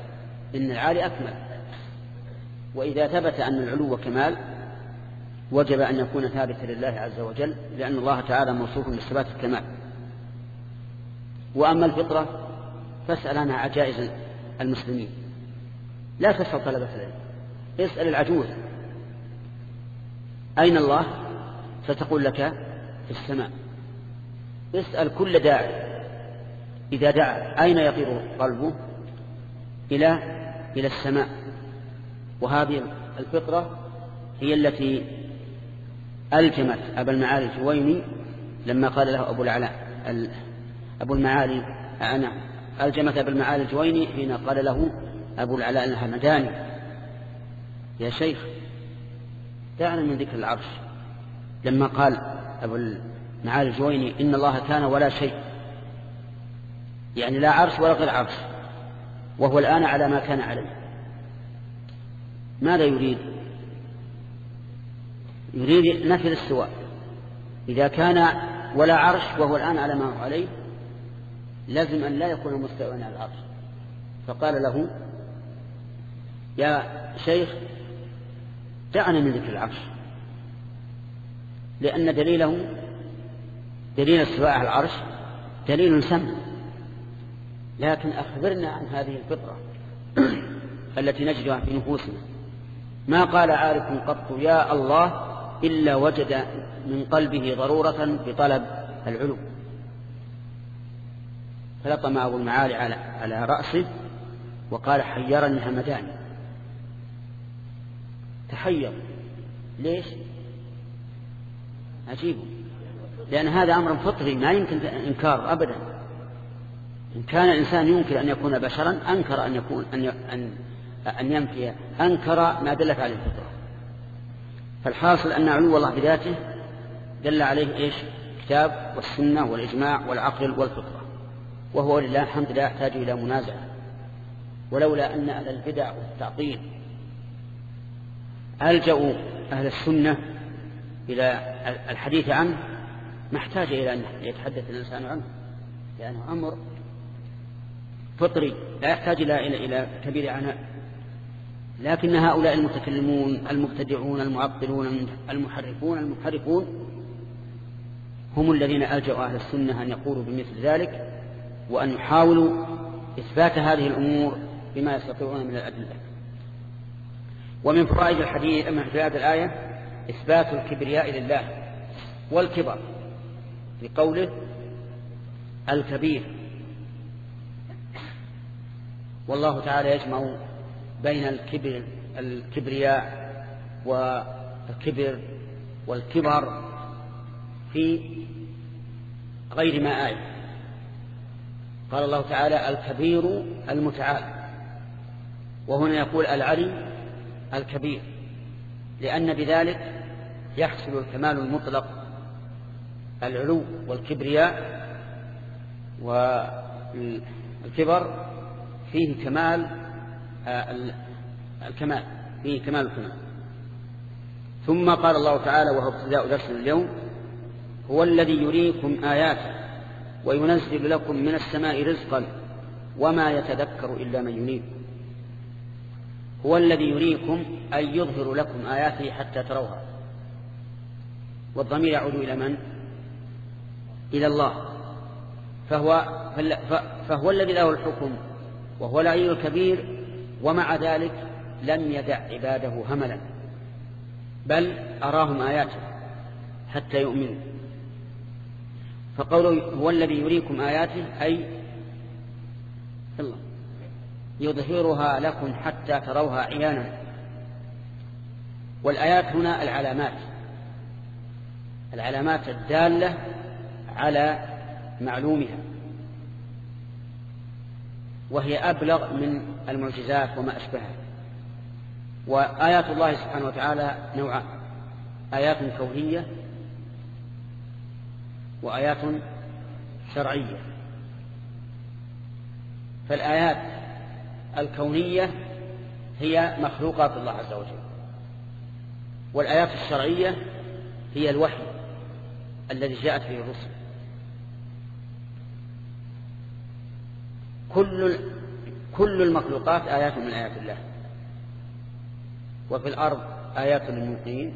إن العالي أكمل. وإذا ثبت أن العلو كمال وجب أن يكون ثابتا لله عز وجل لأن الله تعالى موصوف بصفات الكمال. وأما الفطرة فاسأل عنها عجائز المسلمين. لا تسأل طلبة العلم. اسأل العجوز. أين الله؟ فتقول لك في السماء. اسأل كل داعي إذا دعا أين يطير قلبه؟ إلى إلى السماء. وهذه الفطرة هي التي ألجمت أبا المعالي الجويني لما قال له أبو العلاء أبو المعالي أنا ألجمت أبا المعالي الجويني حين قال له أبو العلاء الهمداني يا شيخ دعنا من ذكر العرش. لما قال أبو المعالي الجويني إن الله كان ولا شيء. يعني لا عرش ولا غير عرش. وهو الآن على ما كان عليه. ماذا يريد؟ يريد نفي الاستواء. إذا كان ولا عرش وهو الآن على ما هو عليه لازم أن لا يكون مستوى على العرش. فقال له يا شيخ دعنا من ذكر العرش. لأن دليله دليل استواء العرش دليل سمع. لكن أخبرنا عن هذه الفطرة التي نجدها في نفوسنا. ما قال عارف قط يا الله إلا وجد من قلبه ضرورة بطلب العلو. فلطم أبو المعالي على, رأسه وقال حيرني همداني تحير. ليش؟ عجيب. لأن هذا أمر فطري ما يمكن إنكار أبدا. إن كان الإنسان يمكن أن يكون بشرا أنكر أن يكون أن أن أن ينفي أنكر ما دلت عليه الفطرة. فالحاصل أن علو الله بذاته دل عليه إيش؟ الكتاب والسنة والإجماع والعقل والفطرة. وهو لله الحمد لا يحتاج إلى منازعة ولولا أن أهل البدع والتعطيل ألجأوا أهل السنة إلى الحديث عنه ما احتاج إلى أن يتحدث الإنسان عنه لأنه أمر فطري لا يحتاج إلى إلى إلى كبير عناء لكن هؤلاء المتكلمون المبتدعون المعطلون المحرفون المحرفون هم الذين ألجأوا أهل السنة أن يقولوا بمثل ذلك وأن يحاولوا إثبات هذه الأمور بما يستطيعون من الأدلة. ومن فوائد الحديث من فوائد الآية إثبات الكبرياء لله والكبر في قوله الكبير. والله تعالى يجمع بين الكبر الكبرياء والكبر والكبر في غير ما آية. قال الله تعالى الكبير المتعال. وهنا يقول العلي الكبير. لأن بذلك يحصل الكمال المطلق العلو والكبرياء والكبر فيه كمال آه، الكمال فيه كمال الكمال. ثم قال الله تعالى وهو ابتداء درس اليوم هو الذي يريكم آياته وينزل لكم من السماء رزقا وما يتذكر إلا من ينيب هو الذي يريكم أن يظهر لكم آياته حتى تروها. والضمير يعود إلى من؟ إلى الله. فهو, فهو الذي له الحكم وهو العلي الكبير ومع ذلك لم يدع عباده هملا بل أراهم آياته حتى يؤمنوا. فقوله هو الذي يريكم آياته أي الله. يظهرها لكم حتى تروها عيانا. والآيات هنا العلامات. العلامات الدالة على معلومها. وهي أبلغ من المعجزات وما أشبهها. وآيات الله سبحانه وتعالى نوعان. آيات كونية وآيات شرعية. فالآيات الكونية هي مخلوقات الله عز وجل. والآيات الشرعية هي الوحي الذي جاءت به الرسل. كل كل المخلوقات آيات من آيات الله. وفي الأرض آيات للموقنين.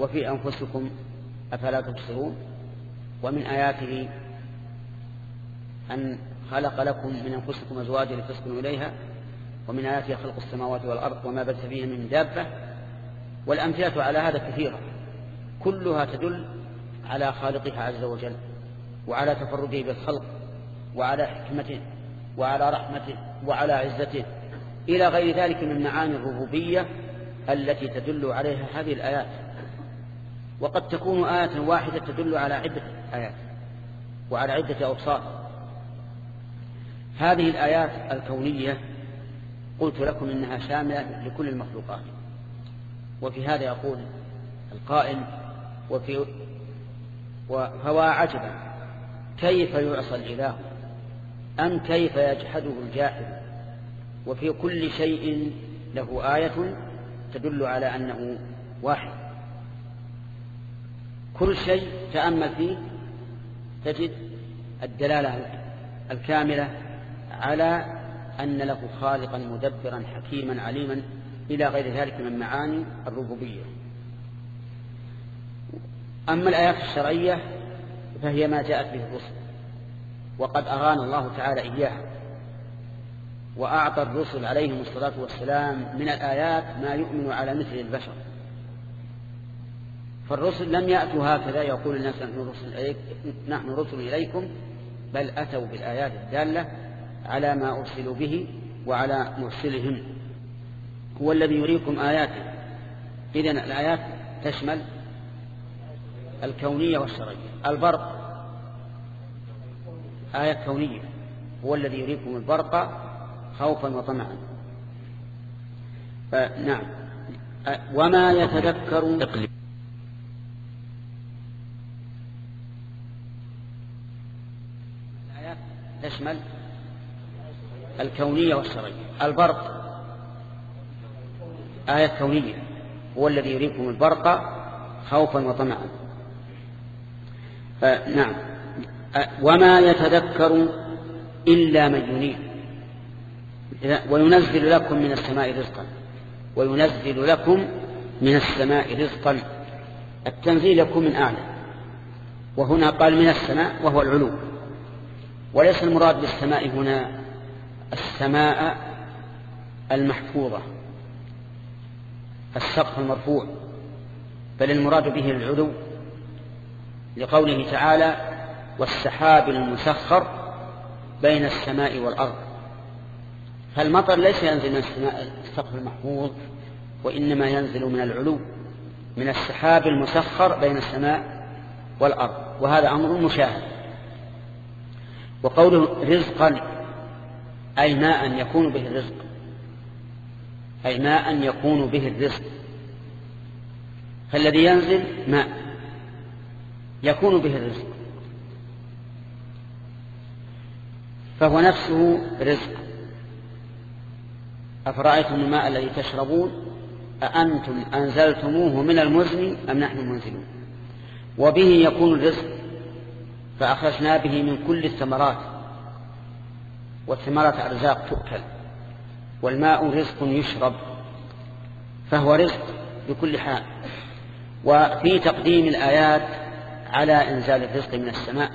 وفي أنفسكم أفلا تبصرون. ومن آياته أن خلق لكم من أنفسكم أزواجا لتسكنوا إليها ومن آياته خلق السماوات والأرض وما بث فيها من دابة. والأمثلة على هذا كثيرة. كلها تدل على خالقها عز وجل وعلى تفرده بالخلق وعلى حكمته وعلى رحمته وعلى عزته إلى غير ذلك من معاني الربوبية التي تدل عليها هذه الآيات. وقد تكون آية واحدة تدل على عدة آيات وعلى عدة أوصاف. هذه الآيات الكونية قلت لكم إنها شاملة لكل المخلوقات. وفي هذا يقول القائل وفي فوا عجبا. كيف يعصى الإله؟ أم كيف يجحده الجاحد؟ وفي كل شيء له آية تدل على أنه واحد. كل شيء تأمل فيه تجد الدلالة الكاملة على أن له خالقا مدبرا حكيما عليما إلى غير ذلك من معاني الربوبية. أما الآيات الشرعية فهي ما جاءت به الرسل وقد أرانا الله تعالى إياها وأعطى الرسل عليهم الصلاة والسلام من الآيات ما يؤمن على مثل البشر. فالرسل لم يأتوا هكذا يقول الناس نحن رسل, إليك نحن رسل إليكم بل أتوا بالآيات الدالة على ما أرسلوا به وعلى مرسلهم. هو الذي يريكم آياته. إذن الآيات تشمل الكونية والشرعية. البرق. آية كونية. هو الذي يريكم البرق خوفا وطمعا. نعم وما يتذكر تشمل الكونية والشرعية. البرق. آية كونية. هو الذي يريكم البرق خوفا وطمعا. نعم. وما يتذكر إلا من ينيب وينزل لكم من السماء رزقا. وينزل لكم من السماء رزقا. التنزيل يكون من أعلى. وهنا قال من السماء وهو العلو. وليس المراد بالسماء هنا السماء المحفوظة السقف المرفوع بل المراد به العلو لقوله تعالى والسحاب المسخر بين السماء والأرض. فالمطر ليس ينزل من السماء السقف المحفوظ وإنما ينزل من العلو من السحاب المسخر بين السماء والأرض. وهذا أمر مشاهد. وقوله رزقا أي ماء يكون به الرزق. أي ماء يكون به الرزق. فالذي ينزل ماء يكون به الرزق. فهو نفسه رزق. أفرأيتم الماء الذي تشربون؟ أأنتم أنزلتموه من المزن أم نحن المنزلون وبه يكون الرزق فأخرجنا به من كل الثمرات. والثمرات أرزاق تؤكل. والماء رزق يشرب. فهو رزق بكل حال. وفي تقديم الآيات على إنزال الرزق من السماء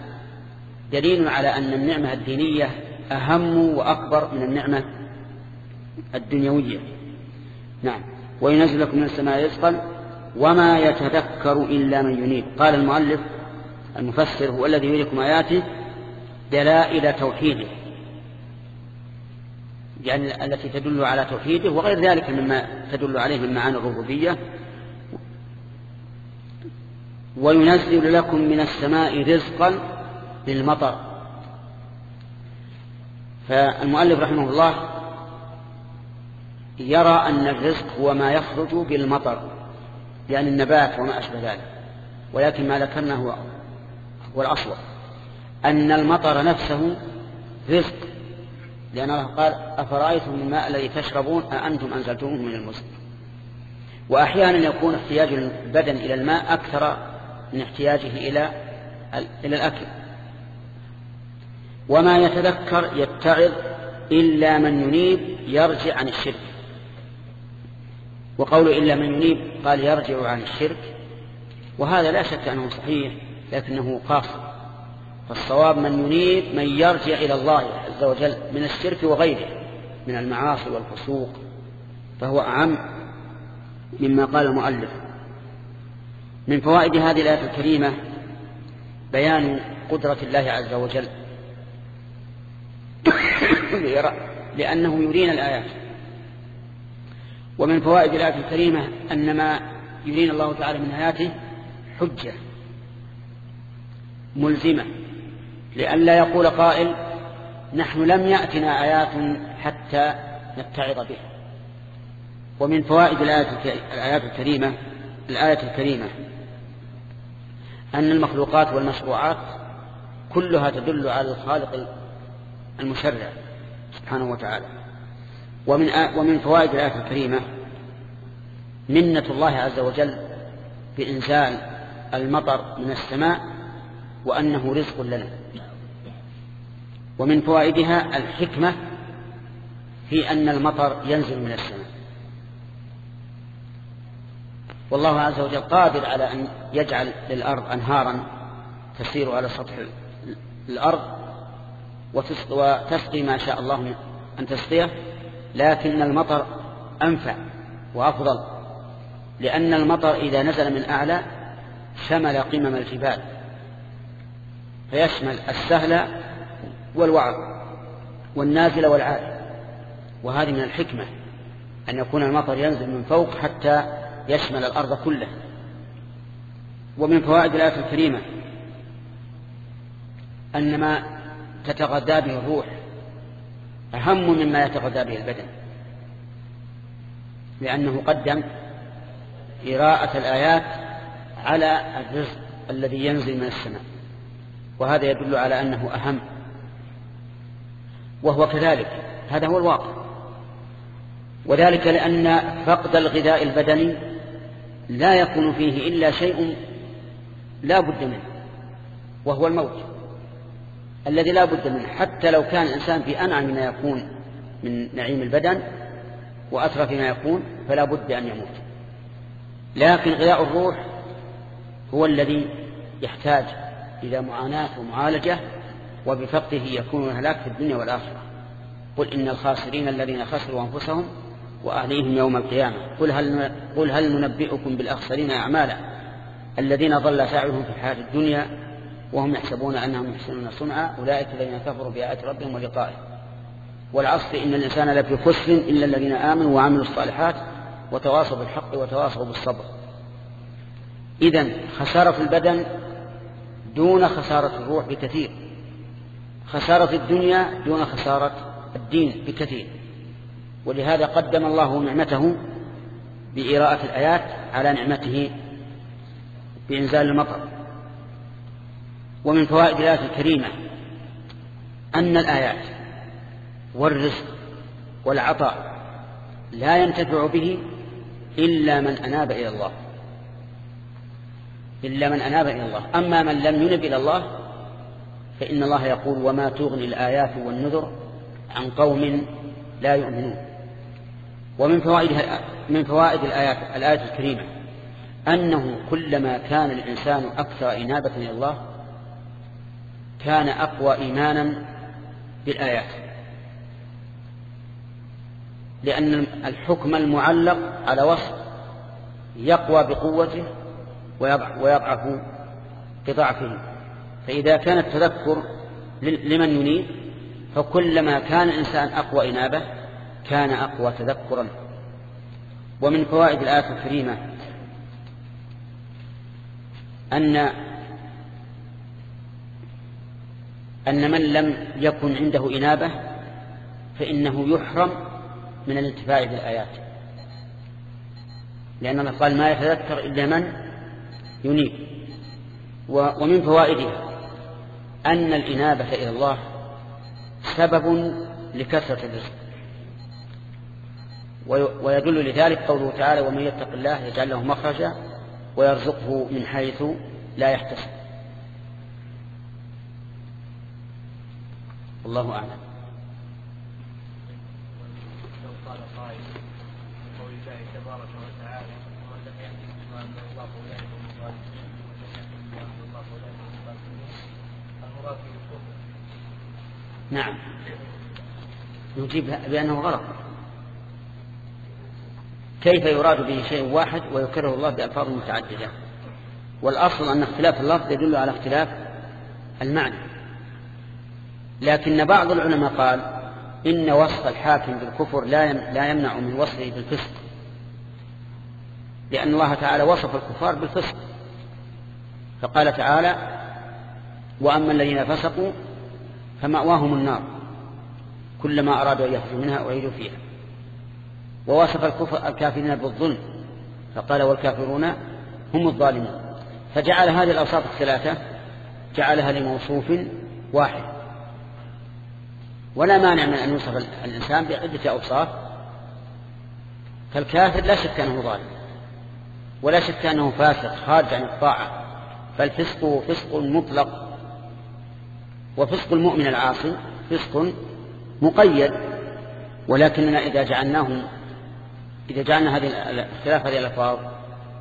دليل على أن النعمة الدينية أهم وأكبر من النعمة الدنيوية. نعم. وينزل لكم من السماء رزقا وما يتذكر إلا من ينيب. قال المؤلف المفسر هو الذي يريكم آياته دلائل توحيده. يعني التي تدل على توحيده وغير ذلك مما تدل عليه من معاني الربوبية. وينزل لكم من السماء رزقا للمطر. فالمؤلف رحمه الله يرى أن الرزق هو ما يخرج بالمطر يعني النبات وما أشبه ذلك. ولكن ما ذكرنا هو هو الأصل أن المطر نفسه رزق. لأن الله قال أفرأيتم الماء الذي تشربون أأنتم أنزلتموه من المسلم. وأحيانا يكون احتياج البدن إلى الماء أكثر من احتياجه إلى إلى الأكل. وما يتذكر يتعظ إلا من ينيب يرجع عن الشرك. وقول إلا من ينيب قال يرجع عن الشرك. وهذا لا شك أنه صحيح لكنه قاصر. فالصواب من ينيب من يرجع إلى الله. عز وجل من الشرك وغيره من المعاصي والفسوق فهو أعم مما قال المؤلف. من فوائد هذه الآية الكريمة بيان قدرة الله عز وجل. لأنه يرينا الآيات. ومن فوائد الآية الكريمة أن ما يرين الله تعالى من آياته حجة ملزمة لئلا يقول قائل نحن لم يأتنا آيات حتى نتعظ بها. ومن فوائد الآيات الكريمة الآية الكريمة أن المخلوقات والمشروعات كلها تدل على الخالق المشرع سبحانه وتعالى. ومن ومن فوائد الآية الكريمة منة الله عز وجل بإنزال المطر من السماء وأنه رزق لنا. ومن فوائدها الحكمة في أن المطر ينزل من السماء. والله عز وجل قادر على أن يجعل للأرض أنهارا تسير على سطح الأرض وتسقي ما شاء الله أن تسقيه لكن المطر أنفع وأفضل لأن المطر إذا نزل من أعلى شمل قمم الجبال فيشمل السهل والوعظ والنازل والعالي وهذه من الحكمة أن يكون المطر ينزل من فوق حتى يشمل الأرض كلها. ومن فوائد الآية الكريمة أن ما تتغذى به الروح أهم مما يتغذى به البدن. لأنه قدم قراءة الآيات على الرزق الذي ينزل من السماء. وهذا يدل على أنه أهم وهو كذلك. هذا هو الواقع. وذلك لأن فقد الغذاء البدني لا يكون فيه إلا شيء لا بد منه وهو الموت. الذي لا بد منه حتى لو كان الإنسان في أنعم ما يكون من نعيم البدن وأترف ما يكون فلا بد أن يموت. لكن غذاء الروح هو الذي يحتاج إلى معاناة ومعالجة وبفقده يكون الهلاك في الدنيا والآخرة. قل إن الخاسرين الذين خسروا أنفسهم وأهليهم يوم القيامة. قل هل, قل هل ننبئكم بالأخسرين أعمالا؟ الذين ضل سعيهم في الحياة الدنيا وهم يحسبون أنهم يحسنون صنعا أولئك الذين كفروا بآيات ربهم ولقائه. والعصر إن الإنسان لفي خسر إلا الذين آمنوا وعملوا الصالحات وتواصوا بالحق وتواصوا بالصبر. إذا خسارة البدن دون خسارة الروح بكثير. خسارة الدنيا دون خسارة الدين بكثير. ولهذا قدم الله نعمته بإراءة الآيات على نعمته بإنزال المطر. ومن فوائد الآيات الكريمة أن الآيات والرزق والعطاء لا ينتفع به إلا من أناب إلى الله. إلا من أناب إلى الله. أما من لم ينب إلى الله فإن الله يقول وما تغني الآيات والنذر عن قوم لا يؤمنون. ومن فوائد من فوائد الآيات الآية الكريمة أنه كلما كان الإنسان أكثر إنابة إلى الله كان أقوى إيمانا بالآيات. لأن الحكم المعلق على وصف يقوى بقوته ويضعف بضعفه فإذا كان التذكر لمن ينيب فكلما كان الإنسان أقوى إنابة كان أقوى تذكرا. ومن فوائد الآية الكريمة أن أن من لم يكن عنده إنابة فإنه يحرم من الانتفاع بالآيات. لأن الله قال ما يتذكر إلا من ينيب. ومن فوائدها أن الإنابة إلى الله سبب لكثرة الرزق. ويدل لذلك قوله تعالى ومن يتق الله يجعل له مخرجا ويرزقه من حيث لا يحتسب. والله أعلم لو قال قائل قول الله تبارك وتعالى ومن لم يأتي بما أنزل الله فأولئك هم الظالمون ومن لم يأتي بما أنزل الله فأولئك هم الظالمون المراد به الكفر نعم. نجيب بأنه غلط. كيف يراد به شيء واحد ويكره الله بألفاظ متعددة؟ والأصل أن اختلاف اللفظ يدل على اختلاف المعنى. لكن بعض العلماء قال إن وصف الحاكم بالكفر لا يمنع من وصفه بالفسق. لأن الله تعالى وصف الكفار بالفسق. فقال تعالى وأما الذين فسقوا فمأواهم النار كلما أرادوا أن يخرجوا منها أعيدوا فيها. ووصف الكفر الكافرين بالظلم فقال والكافرون هم الظالمون. فجعل هذه الأوصاف الثلاثة جعلها لموصوف واحد. ولا مانع من أن يوصف الإنسان بعدة أوصاف فالكافر لا شك أنه ظالم ولا شك أنه فاسق خارج عن الطاعة. فالفسق فسق مطلق. وفسق المؤمن العاصي فسق مقيد ولكننا إذا جعلناه إذا جعلنا هذه الاختلاف هذه الألفاظ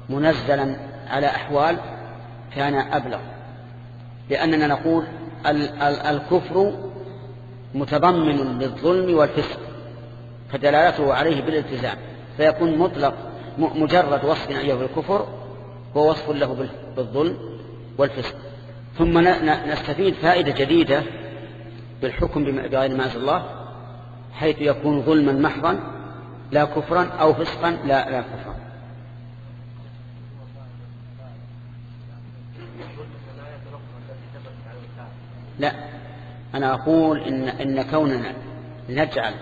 منزلا على أحوال كان أبلغ. لأننا نقول الكفر متضمن للظلم والفسق فدلالته عليه بالالتزام فيكون مطلق مجرد وصف أيه بالكفر هو وصف له بالظلم والفسق. ثم نستفيد فائدة جديدة بالحكم بغير ما أنزل الله حيث يكون ظلما محضا لا كفرا أو فسقا لا, لا كفرا. لا. أنا أقول إن, إن كوننا نجعل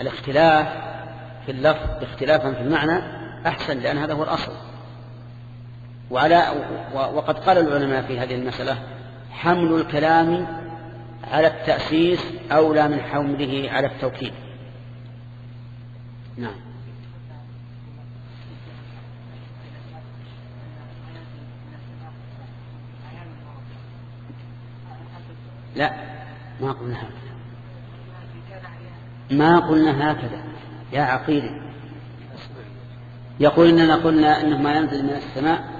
الاختلاف في اللفظ اختلافا في المعنى أحسن لأن هذا هو الأصل. وعلى وقد قال العلماء في هذه المسألة حمل الكلام على التأسيس أولى من حمله على التوكيد. نعم. لا ما قلنا هكذا. ما قلنا هكذا. يا عقيل يقول إننا قلنا إنه ما ينزل من السماء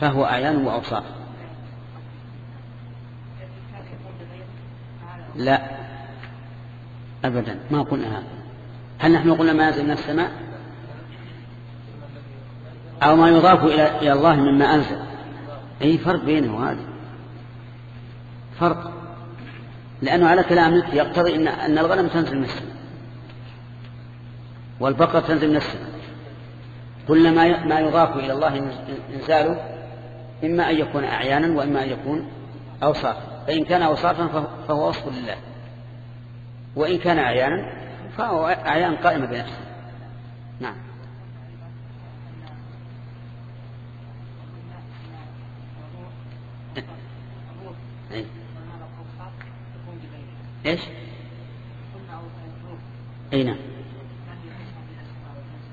فهو أعيان وأوصاف. لا. أبدا. ما قلنا هذا. هل نحن قلنا ما ينزل من السماء؟ أو ما يضاف إلى الله مما أنزل. أي فرق بينه وهذا فرق. لأنه على كلامك يقتضي إن, أن الغنم تنزل من السماء. والبقرة تنزل من السماء. كل ما ما يضاف إلى الله إنزاله إما أن يكون أعيانا وإما أن يكون أوصافا. فإن كان أوصافا فهو وصف لله. وإن كان أعيانا فهو أعيان قائمة بنفسه. نعم. أي. إيش؟ إي نعم.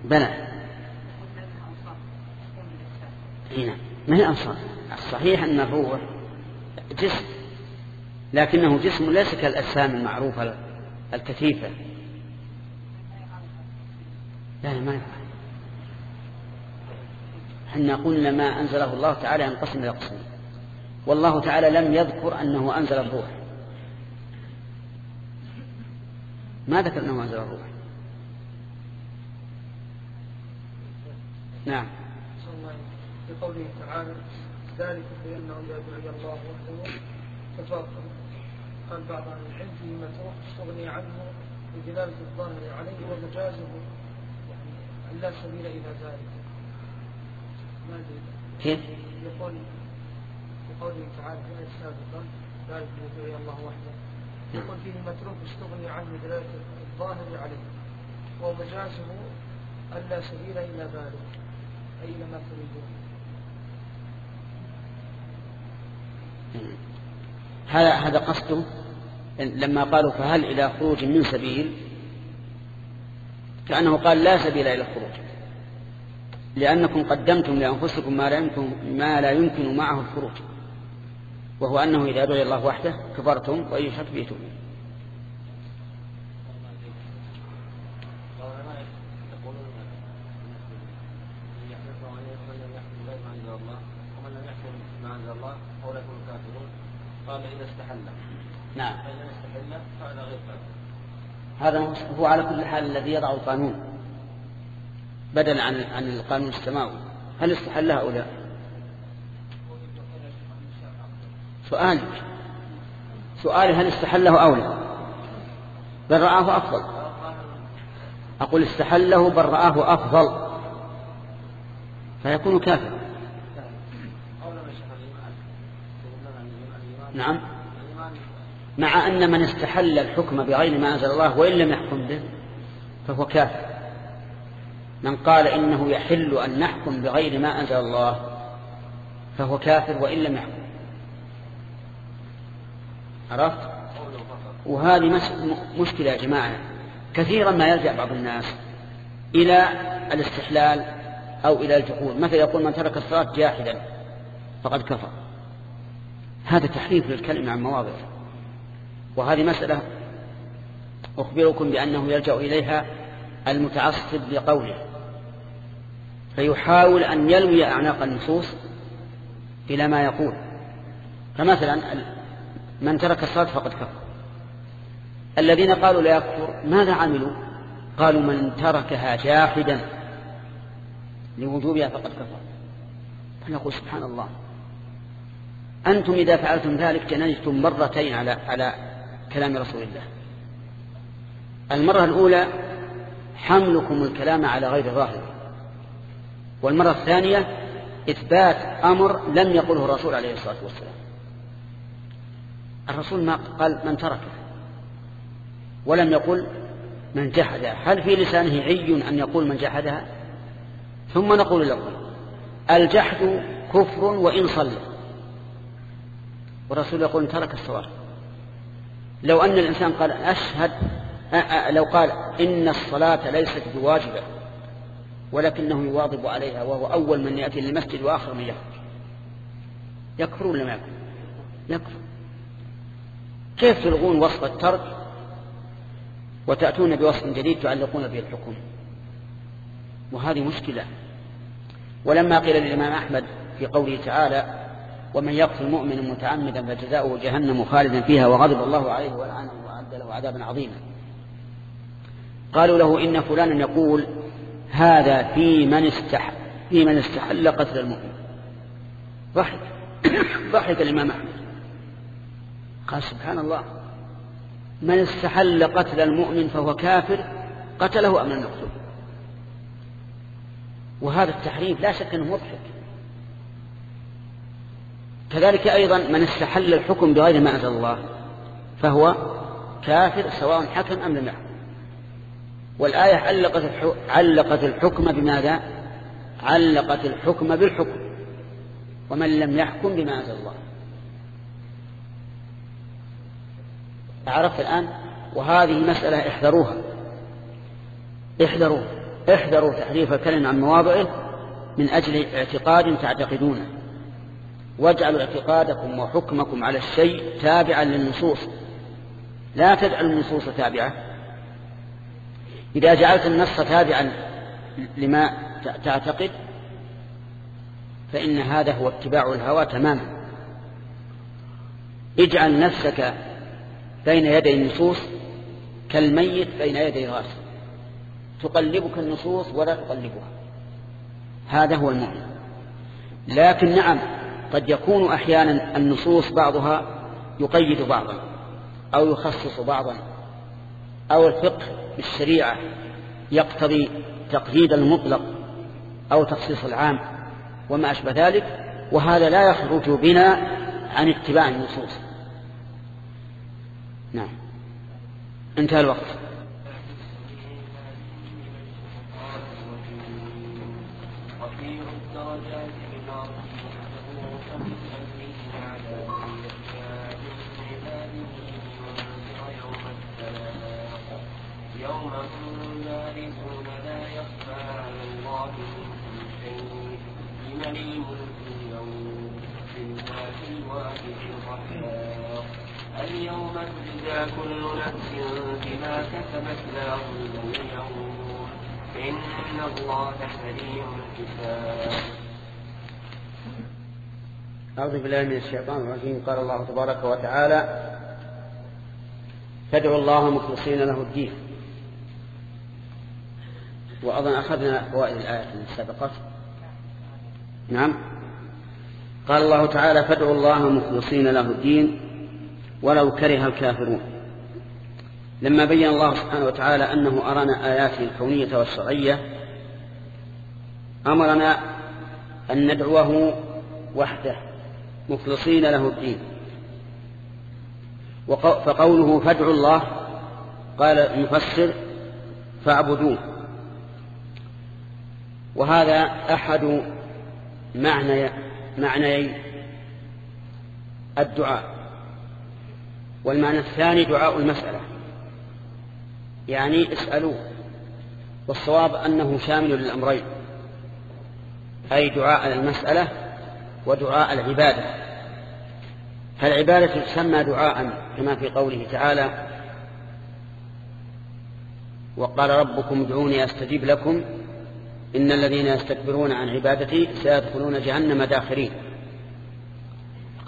بلى. إي نعم. ما هي اوصاف الصحيح ان الروح جسم لكنه جسم ليس كالأجسام المعروفة الكثيفة. لا ما يفعل إحنا قلنا ما أنزله الله تعالى ينقسم إلى قسمين. والله تعالى لم يذكر أنه أنزل الروح. ما ذكر أنه أنزل الروح. نعم. في قوله تعالى ذلك بأنه إذا دعي الله وحده كفرتم قال بعض أهل العلم فيه متروك تستغني عنه بدلالة الظاهر عليه ومجازه. يعني لا سبيل إلى ذلك. ما كيف؟ يقول في قوله تعالى في الآية السابقة ذلك بأن الله وحده يقول فيه متروك استغني عنه دلالة الظاهر عليه ومجازه ألا سبيل إلى ذلك. أي ما تريدون. هذا هذا قصده لما قالوا فهل إلى خروج من سبيل؟ كأنه قال لا سبيل إلى الخروج. لأنكم قدمتم لأنفسكم ما لا يمكن, ما لا يمكن معه الخروج. وهو أنه إذا دعي الله وحده كفرتم وإن يشرك به تؤمنون قال إذا استحل نعم فإذا استحل فعل غير هذا هو على كل حال الذي يضع القانون بدلا عن عن القانون السماوي. هل استحلها أو لا؟ سؤالك سؤالي هل استحله أو لا؟ بل رآه أفضل. أقول استحله بل رآه أفضل. فيكون كافرا. نعم. مع أن من استحل الحكم بغير ما أنزل الله وإن لم يحكم به فهو كافر. من قال إنه يحل أن نحكم بغير ما أنزل الله فهو كافر وإن لم يحكم. عرفت؟ وهذه مشكلة يا جماعة. كثيرا ما يلجأ بعض الناس إلى الاستحلال أو إلى الجحود. مثل يقول من ترك الصلاة جاحدا فقد كفر. هذا تحريف للكلمة عن مواضعه وهذه مسألة أخبركم بأنه يلجأ إليها المتعصب لقوله فيحاول أن يلوي أعناق النصوص إلى ما يقول. فمثلا من ترك الصلاة فقد كفر. الذين قالوا لا يكفر ماذا عملوا؟ قالوا من تركها جاحدا لوجوبها فقد كفر. فنقول سبحان الله أنتم إذا فعلتم ذلك جنجتم مرتين على على كلام رسول الله. المرة الأولى حملكم الكلام على غير ظاهر. والمرة الثانية إثبات أمر لم يقله الرسول عليه الصلاة والسلام. الرسول ما قال من تركه ولم يقل من جحدها هل في لسانه عي أن يقول من جحدها ثم نقول له الجحد كفر وإن صلى. والرسول يقول ترك الصلاة لو أن الإنسان قال أشهد لو قال إن الصلاة ليست بواجبة ولكنه يواظب عليها وهو أول من يأتي للمسجد وآخر من يخرج. يكفر ولا ما يكفر؟ يكفر. كيف تلغون وصف الترك وتأتون بوصف جديد تعلقون به الحكم؟ وهذه مشكلة. ولما قيل للإمام أحمد في قوله تعالى ومن يقتل مؤمنا متعمدا فجزاؤه جهنم خالدا فيها وغضب الله عليه ولعنه وأعد له عذابا عظيما. قالوا له إن فلانا يقول هذا في من استح في من استحل قتل المؤمن. ضحك. ضحك الإمام أحمد. قال سبحان الله. من استحل قتل المؤمن فهو كافر قتله أم لم يقتله. وهذا التحريف لا شك أنه مضحك. كذلك أيضا من استحل الحكم بغير ما أنزل الله فهو كافر سواء حكم أم لم يحكم. والآية علقت علقت الحكم بماذا؟ علقت الحكم بالحكم. ومن لم يحكم بما أنزل الله. عرفت الآن؟ وهذه مسألة احذروها. احذروا احذروا تحريف الكلم عن مواضعه من أجل اعتقاد تعتقدونه. واجعلوا اعتقادكم وحكمكم على الشيء تابعا للنصوص. لا تجعلوا النصوص تابعة. إذا جعلت النص تابعا لما تعتقد فإن هذا هو اتباع الهوى تماما. اجعل نفسك بين يدي النصوص كالميت بين يدي غاس تقلبك النصوص ولا تقلبها. هذا هو المؤمن لكن نعم قد يكون أحيانا النصوص بعضها يقيد بعضا أو يخصص بعضا أو الفقه بالشريعة يقتضي تقييد المطلق أو تخصيص العام وما أشبه ذلك وهذا لا يخرج بنا عن اتباع النصوص. نعم. انتهى الوقت. كل نفس بما كسبت لا ظلم إن الله سريع الحساب. أعوذ بالله من الشيطان الرجيم. قال الله تبارك وتعالى فادعوا الله مخلصين له الدين. وأظن أخذنا فوائد الآية السابقة. نعم. قال الله تعالى فادعوا الله مخلصين له الدين. ولو كره الكافرون. لما بين الله سبحانه وتعالى أنه أرانا آياته الكونية والشرعية أمرنا أن ندعوه وحده مخلصين له الدين. فقوله فادعوا الله قال المفسر فاعبدوه. وهذا أحد معنى معنيي الدعاء. والمعنى الثاني دعاء المسألة. يعني اسألوه والصواب أنه شامل للأمرين. أي دعاء المسألة ودعاء العبادة. فالعبادة تسمى دعاء كما في قوله تعالى وقال ربكم ادعوني أستجيب لكم إن الذين يستكبرون عن عبادتي سيدخلون جهنم داخرين.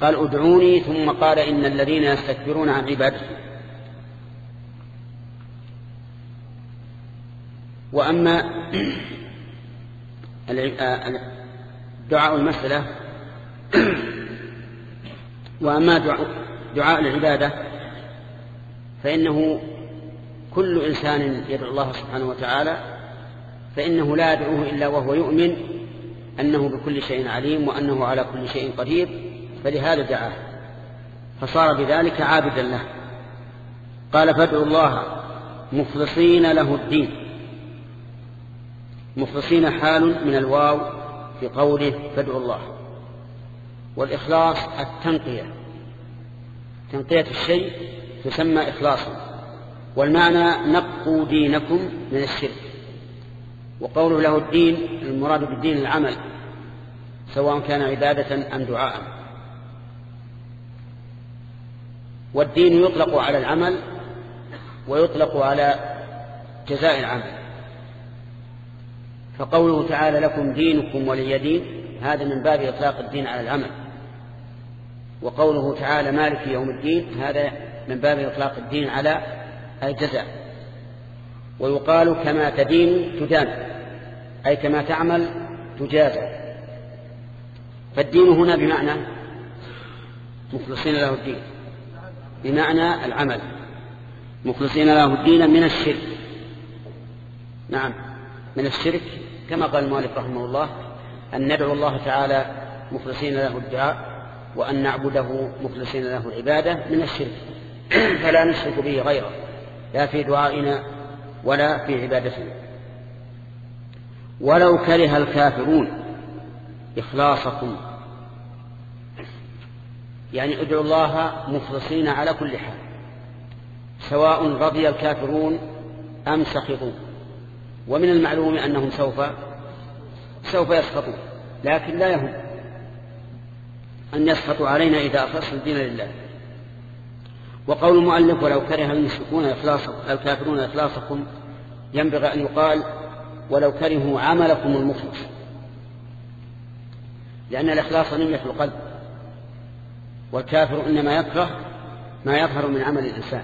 قال ادعوني ثم قال إن الذين يستكبرون عن عبادتي وأما دعاء المسألة وأما دعاء العبادة فإنه كل إنسان يدعو الله سبحانه وتعالى فإنه لا يدعوه إلا وهو يؤمن أنه بكل شيء عليم وأنه على كل شيء قدير. فلهذا دعاه فصار بذلك عابدا له. قال فادعوا الله مخلصين له الدين. مخلصين حال من الواو في قوله فادعوا الله. والإخلاص التنقية. تنقية الشيء تسمى إخلاصا. والمعنى نقوا دينكم من الشرك. وقوله له الدين المراد بالدين العمل سواء كان عبادة أم دعاء. والدين يطلق على العمل ويطلق على جزاء العمل. فقوله تعالى لكم دينكم ولي دين هذا من باب إطلاق الدين على العمل. وقوله تعالى مالك يوم الدين هذا من باب إطلاق الدين على الجزاء. ويقال كما تدين تدان أي كما تعمل تجازى فالدين هنا بمعنى مخلصين له الدين. بمعنى العمل. مخلصين له الدين من الشرك. نعم من الشرك. كما قال المؤلف رحمه الله أن ندعو الله تعالى مخلصين له الدعاء وأن نعبده مخلصين له العبادة من الشرك. فلا نشرك به غيره لا في دعائنا ولا في عبادتنا. ولو كره الكافرون إخلاصكم يعني ادعوا الله مخلصين على كل حال. سواء رضي الكافرون أم سخطوا. ومن المعلوم أنهم سوف سوف يسخطون. لكن لا يهم أن يسخطوا علينا إذا أخلصنا الدين لله. وقول المؤلف ولو كره المشركون إخلاصكم الكافرون إخلاصكم ينبغي أن يقال ولو كرهوا عملكم المخلص. لأن الإخلاص نية القلب. والكافر إنما يكره ما يظهر من عمل الإنسان.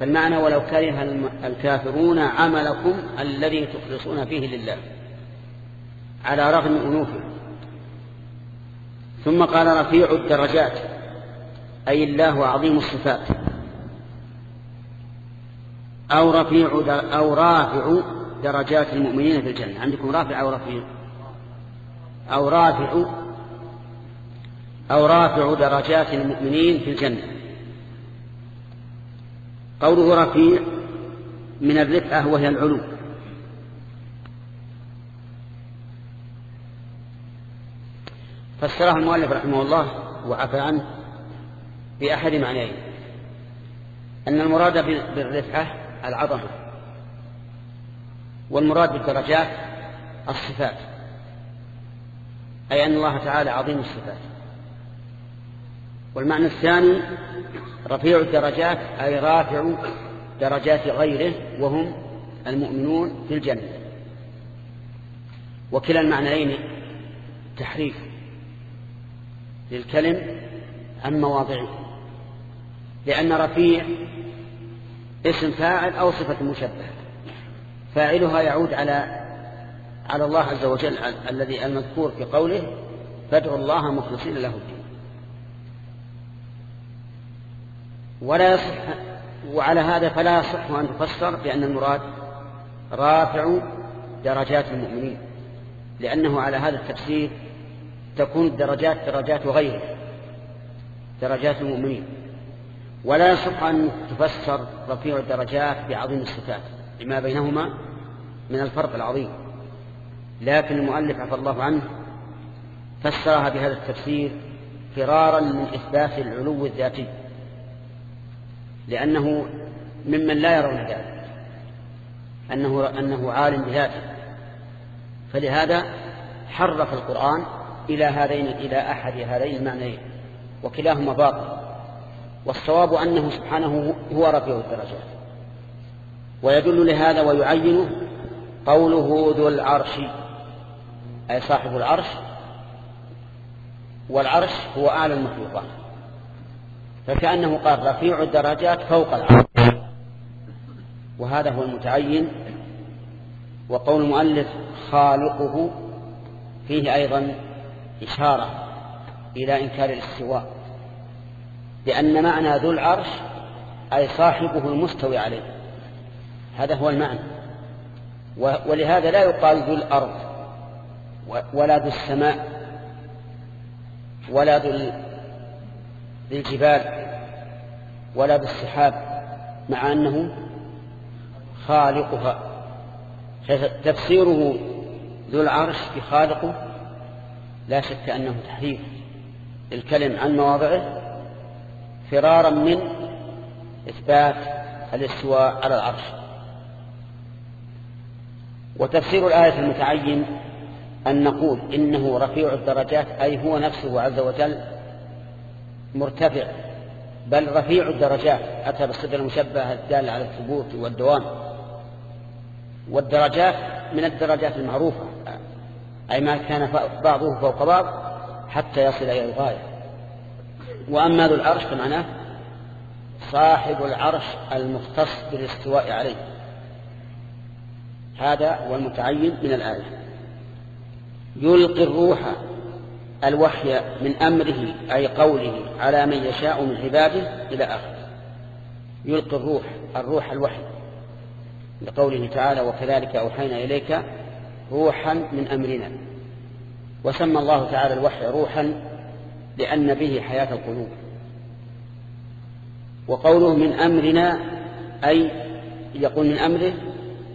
فالمعنى ولو كره الكافرون عملكم الذي تخلصون فيه لله على رغم أنوفهم. ثم قال رفيع الدرجات أي الله عظيم الصفات. أو رفيع أو رافع درجات المؤمنين في الجنة. عندكم رافع أو رفيع؟ أو رافع أو رافع درجات المؤمنين في الجنة. قوله رفيع من الرفعة وهي العلو. فسره المؤلف رحمه الله وعفى عنه بأحد معنيين. أن المراد بالرفعة العظمة والمراد بالدرجات الصفات أي أن الله تعالى عظيم الصفات. والمعنى الثاني رفيع الدرجات أي رافع درجات غيره وهم المؤمنون في الجنة. وكلا المعنيين تحريف للكلم عن مواضعه لأن رفيع اسم فاعل أو صفة مشبهة فاعلها يعود على على الله عز وجل الذي المذكور في قوله فادعوا الله مخلصين له الدين. ولا يصح وعلى هذا فلا يصح أن تفسر بأن المراد رافع درجات المؤمنين لأنه على هذا التفسير تكون الدرجات درجات غيره درجات المؤمنين. ولا يصح أن تفسر رفيع الدرجات بعظيم الصفات لما بينهما من الفرق العظيم. لكن المؤلف عفى الله عنه فسرها بهذا التفسير فرارا من إثبات العلو الذاتي. لأنه ممن لا يرون ذلك. أنه, أنه عالم بذاته. فلهذا حرف القرآن إلى هذين إلى أحد هذين المعنيين وكلاهما باطل. والصواب أنه سبحانه هو رفيع الدرجات. ويدل لهذا ويعينه قوله ذو العرش أي صاحب العرش والعرش هو أعلى المخلوقات. فكأنه قال رفيع الدرجات فوق العرش. وهذا هو المتعين وقول المؤلف خالقه فيه أيضا إشارة إلى إنكار الاستواء لأن معنى ذو العرش أي صاحبه المستوي عليه. هذا هو المعنى. ولهذا لا يقال ذو الأرض ولا ذو السماء ولا ذو الجبال ولا بالسحاب مع أنه خالقها. تفسيره ذو العرش بخالقه لا شك أنه تحريف الكلم عن مواضعه فرارا من إثبات الاستواء على العرش. وتفسير الآية المتعين أن نقول إنه رفيع الدرجات أي هو نفسه عز وجل مرتفع بل رفيع الدرجات أتى بالصدر المشبه الدال على الثبوت والدوام. والدرجات من الدرجات المعروفة أي ما كان بعضه فوق بعض حتى يصل إلى الغاية. وأما ذو العرش فمعناه صاحب العرش المختص بالاستواء عليه. هذا هو المتعين من الآية. يلقي الروح الوحي من أمره أي قوله على من يشاء من عباده إلى آخره. يلقي الروح الروح الوحي. لقوله تعالى وكذلك أوحينا إليك روحا من أمرنا. وسمى الله تعالى الوحي روحا لأن به حياة القلوب. وقوله من أمرنا أي يقول من أمره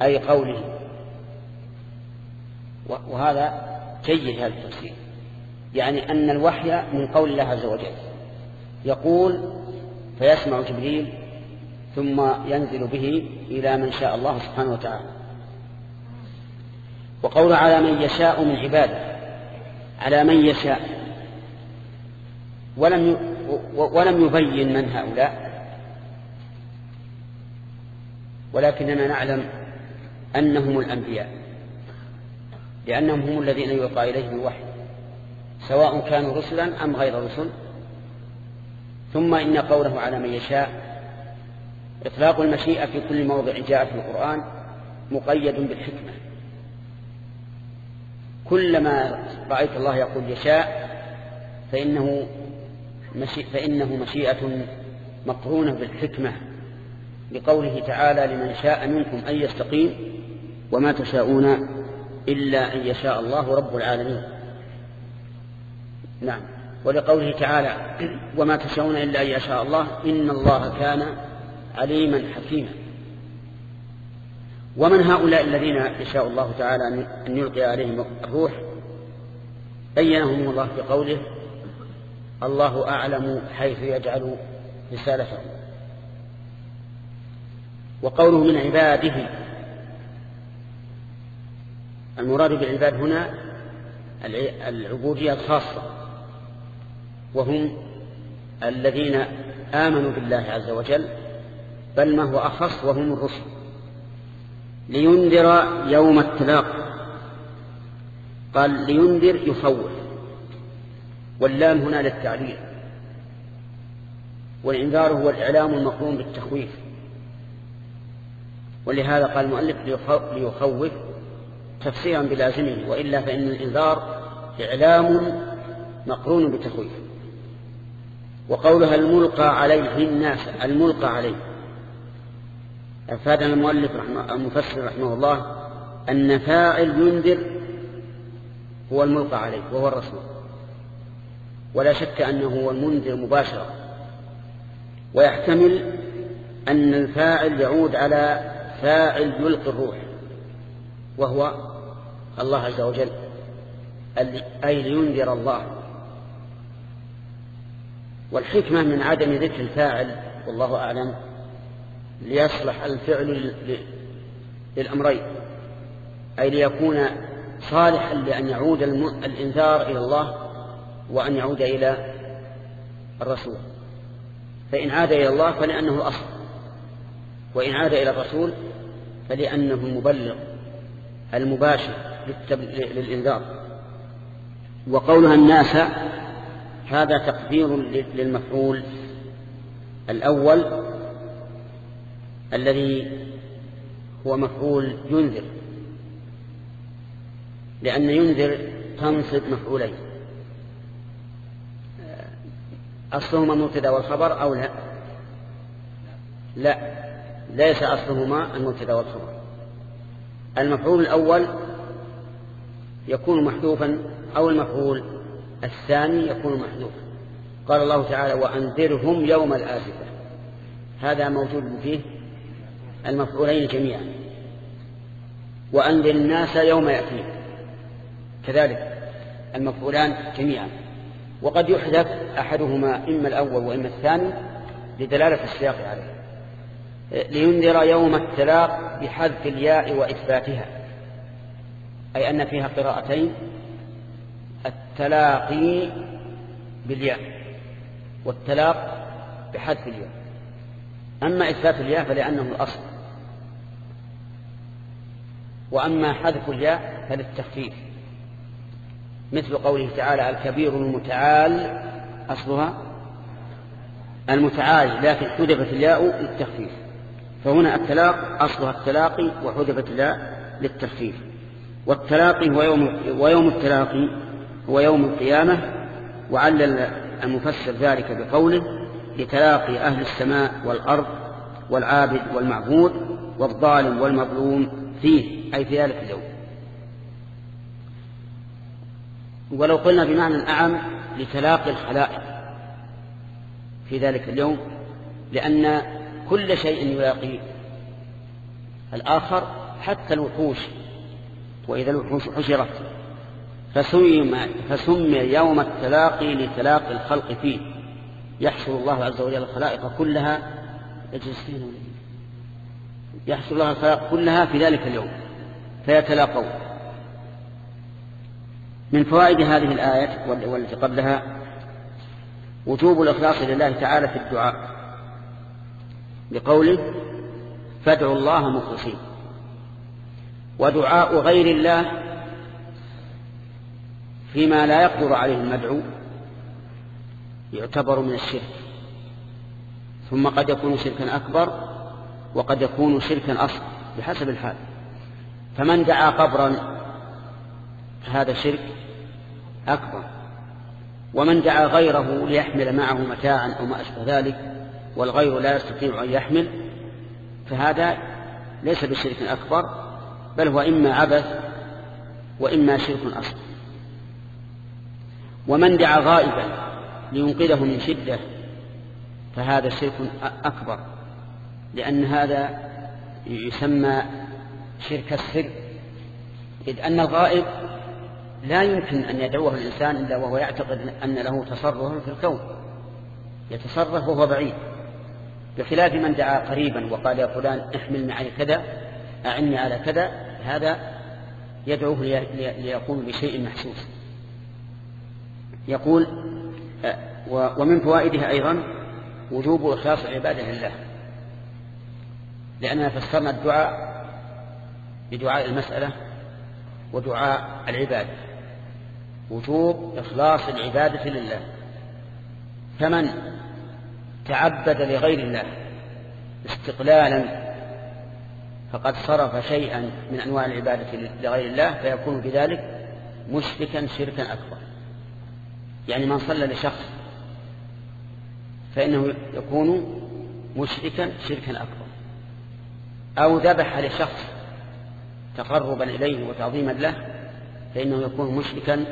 أي قوله. وهذا جيد هذا التفسير. يعني أن الوحي من قول الله عز وجل. يقول فيسمع جبريل ثم ينزل به إلى من شاء الله سبحانه وتعالى. وقول على من يشاء من عباده على من يشاء. ولم ولم يبين من هؤلاء. ولكننا نعلم أنهم الأنبياء لأنهم هم الذين يلقى إليهم الوحي. سواء كانوا رسلا أم غير رسل. ثم إن قوله على من يشاء إطلاق المشيئة في كل موضع جاء في القرآن مقيد بالحكمة. كلما رأيت الله يقول يشاء فإنه مشي فإنه مشيئة مقرونة بالحكمة. لقوله تعالى لمن شاء منكم أن يستقيم وما تشاءون إلا أن يشاء الله رب العالمين. نعم. ولقوله تعالى وما تشاءون إلا أن يشاء الله إن الله كان عليما حكيما. ومن هؤلاء الذين يشاء الله تعالى أن يلقي عليهم الروح؟ بينهم الله في قوله الله أعلم حيث يجعل رسالته. وقوله من عباده المراد بالعباد هنا العبودية الخاصة. وهم الذين آمنوا بالله عز وجل بل ما هو أخص وهم الرسل. لينذر يوم التلاق. قال لينذر يخوف واللام هنا للتعليل. والإنذار هو الإعلام المقرون بالتخويف. ولهذا قال المؤلف ليخوف تفسيرا بلازمه وإلا فإن الإنذار إعلام مقرون بتخويف وقولها الملقى عليه الناس الملقى عليه. أفادنا المؤلف رحمه المفسر رحمه الله أن فاعل ينذر هو الملقى عليه وهو الرسول. ولا شك أنه هو المنذر مباشرة. ويحتمل أن الفاعل يعود على فاعل يلقي الروح وهو الله عز وجل أي لينذر الله. والحكمة من عدم ذكر الفاعل والله أعلم ليصلح الفعل للأمرين. أي ليكون صالحا لأن يعود الإنذار إلى الله وأن يعود إلى الرسول. فإن عاد إلى الله فلأنه الأصل وإن عاد إلى الرسول فلأنه المبلغ المباشر للإنذار. وقولها الناس هذا تقدير للمفعول الأول الذي هو مفعول ينذر لأن ينذر تنصب مفعولين أصلهما المبتدا والخبر أو لا؟ لا ليس أصلهما المبتدا والخبر. المفعول الأول يكون محذوفا أو المفعول الثاني يكون محذوفا. قال الله تعالى وأنذرهم يوم الآزفة هذا موجود فيه المفعولين جميعا. وأنذر الناس يوم يأتيهم. كذلك المفعولان جميعا. وقد يحذف أحدهما إما الأول وإما الثاني لدلالة السياق عليه. لينذر يوم التلاق بحذف الياء وإثباتها أي أن فيها قراءتين التلاقي بالياء والتلاق بحذف الياء. أما إثبات الياء فلأنه الأصل. وأما حذف الياء فللتخفيف. مثل قوله تعالى الكبير المتعال أصلها المتعال لكن حذفت الياء للتخفيف. فهنا التلاق أصلها التلاقي وحذفت الياء للتخفيف. والتلاقي هو يوم, ويوم التلاقي. هو يوم القيامة وعلل المفسر ذلك بقوله لتلاقي أهل السماء والأرض والعابد والمعبود والظالم والمظلوم فيه أي في ذلك اليوم. ولو قلنا بمعنى الأعم لتلاقي الخلائق في ذلك اليوم لأن كل شيء يلاقي الآخر حتى الوحوش وإذا الوحوش حشرت فسمي, فسمي يوم التلاقي لتلاقي الخلق فيه. يحشر الله عز وجل الخلائق كلها يحشر الله الخلائق كلها في ذلك اليوم فيتلاقون. من فوائد هذه الآية والتي قبلها وجوب الإخلاص لله تعالى في الدعاء بقوله فادعوا الله مخلصين. ودعاء غير الله فيما لا يقدر عليه المدعو يعتبر من الشرك. ثم قد يكون شركا أكبر وقد يكون شركا أصغر بحسب الحال. فمن دعا قبرا هذا شرك أكبر. ومن دعا غيره ليحمل معه متاعا أو ما أشبه ذلك والغير لا يستطيع أن يحمل فهذا ليس بشرك أكبر بل هو إما عبث وإما شرك أصغر. ومن دعا غائبا لينقذه من شدة فهذا شرك أكبر لأن هذا يسمى شرك السر. إذ أن الغائب لا يمكن أن يدعوه الإنسان إلا وهو يعتقد أن له تصرف في الكون. يتصرف وهو بعيد. بخلاف من دعا قريبا وقال يا فلان احمل معي كذا أعني على كذا هذا يدعوه ليقوم بشيء محسوس. يقول ومن فوائدها أيضا وجوب إخلاص العبادة لله لأننا فسرنا الدعاء بدعاء المسألة ودعاء العبادة وجوب إخلاص العبادة لله. فمن تعبد لغير الله استقلالا فقد صرف شيئا من أنواع العبادة لغير الله فيكون بذلك مشركا شركا أكبر. يعني من صلى لشخص فإنه يكون مشركا شركا أكبر. أو ذبح لشخص تقربا إليه وتعظيما له فإنه يكون مشركا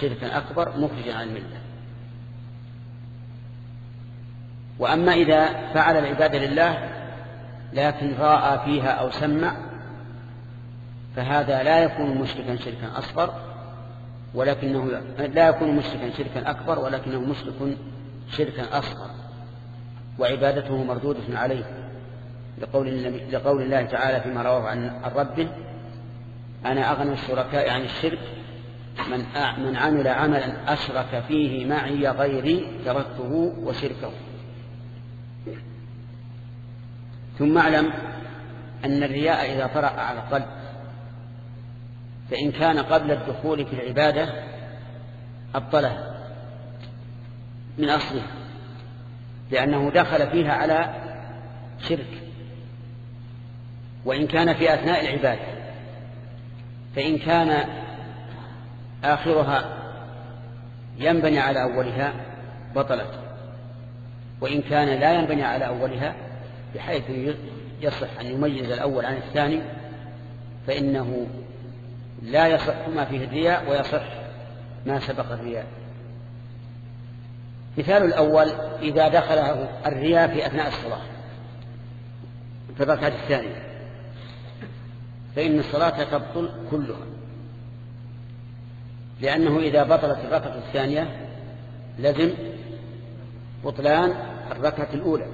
شركا أكبر مخرجا عن الملة. وأما إذا فعل العبادة لله لكن رأى فيها أو سمع فهذا لا يكون مشركا شركا أصغر ولكنه لا يكون مشركا شركا أكبر ولكنه مشرك شركا أصغر وعبادته مردودة عليه. لقول, لقول الله تعالى فيما رواه عن ربه أنا أغنى الشركاء عن الشرك من من عمل عملا أشرك فيه معي غيري تركته وشركه. ثم اعلم أن الرياء إذا طرأ على القلب فإن كان قبل الدخول في العبادة أبطله من أصله لأنه دخل فيها على شرك. وإن كان في أثناء العبادة فإن كان آخرها ينبني على أولها بطلت وإن كان لا ينبني على أولها بحيث يصح أن يميز الأول عن الثاني فإنه لا يصح ما فيه الرياء ويصح ما سبق الرياء. مثال الأول إذا دخله الرياء في أثناء الصلاة. في الركعة الثانية فإن الصلاة تبطل كلها. لأنه إذا بطلت الركعة الثانية لزم بطلان الركعة الأولى.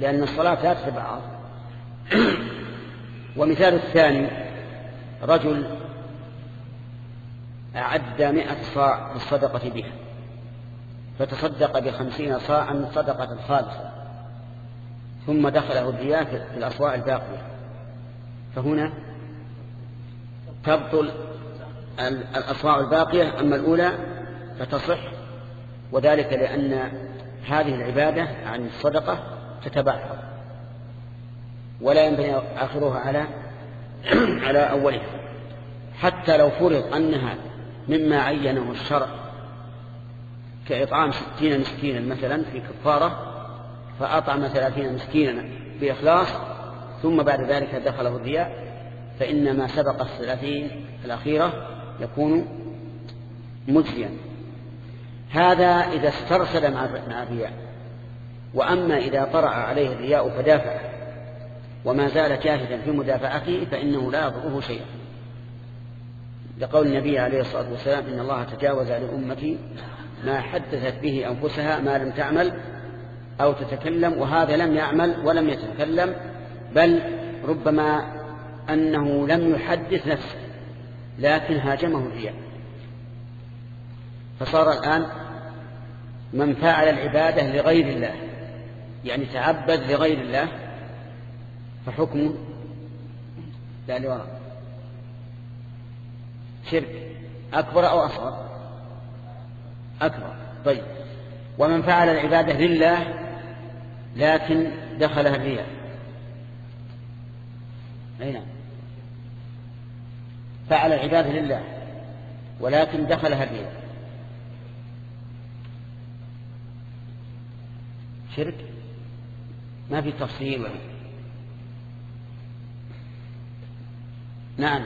لأن الصلاة لا تتبع ومثال الثاني رجل أعد مئة صاع للصدقة بها فتصدق بخمسين صاعا صدقة خالصة ثم دخله الرياء في الأصواع الباقية. فهنا تبطل الأصواع الباقية أما الأولى فتصح وذلك لأن هذه العبادة عن الصدقة تتبعها ولا ينبني آخرها على على أولها. حتى لو فرض أنها مما عينه الشرع كإطعام ستين مسكينا مثلا في كفارة فأطعم ثلاثين مسكينا بإخلاص ثم بعد ذلك دخله الرياء فإن ما سبق الثلاثين الأخيرة يكون مجزيا. هذا إذا استرسل مع الرياء. وأما إذا طرأ عليه الرياء فدافع. وما زال جاهدا في مدافعته فإنه لا يضره شيئا. لقول النبي عليه الصلاة والسلام إن الله تجاوز لأمتي ما حدثت به أنفسها ما لم تعمل أو تتكلم وهذا لم يعمل ولم يتكلم بل ربما أنه لم يحدث نفسه لكن هاجمه الرياء فصار الآن من فعل العبادة لغير الله يعني تعبد لغير الله فحكمه لا لوراء شرك. أكبر أو أصغر؟ أكبر. طيب. ومن فعل العبادة لله لكن دخلها الرياء. أي نعم. فعل العبادة لله ولكن دخلها الرياء. شرك؟ ما في تفصيل نعم.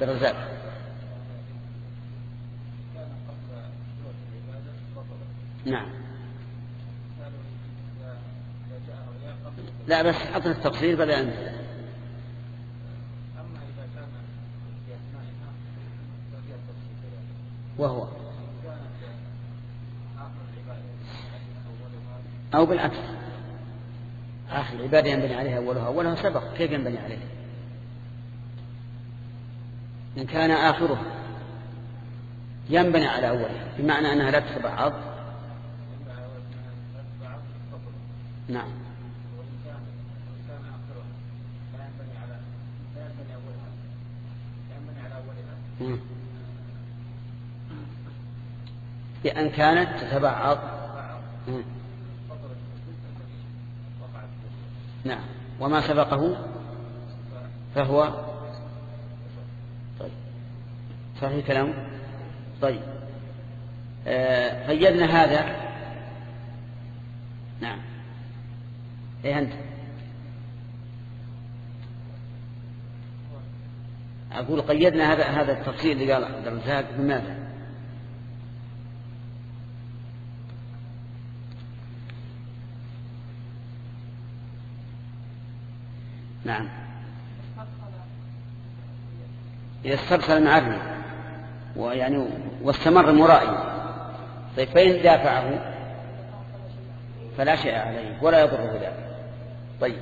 درزات نعم. لا بس حطنا التفصيل بلا أمثلة وهو. أو بالعكس. آخر العبادة ينبني عليها أولها. أولها سبق. كيف ينبني عليها؟ إن كان آخره ينبني على أولها بمعنى أنها لا تتبعض نعم. بأن كانت تتبعض نعم. وما سبقه فهو طيب صحيح كلام طيب. آه قيدنا هذا. نعم. إيه أنت؟ أقول قيدنا هذا هذا التفصيل اللي قال عبد الرزاق بماذا؟ نعم. استرسل معه ويعني واستمر مرائي. طيب فإن دافعه فلا شيء عليه ولا يضره ذلك طيب.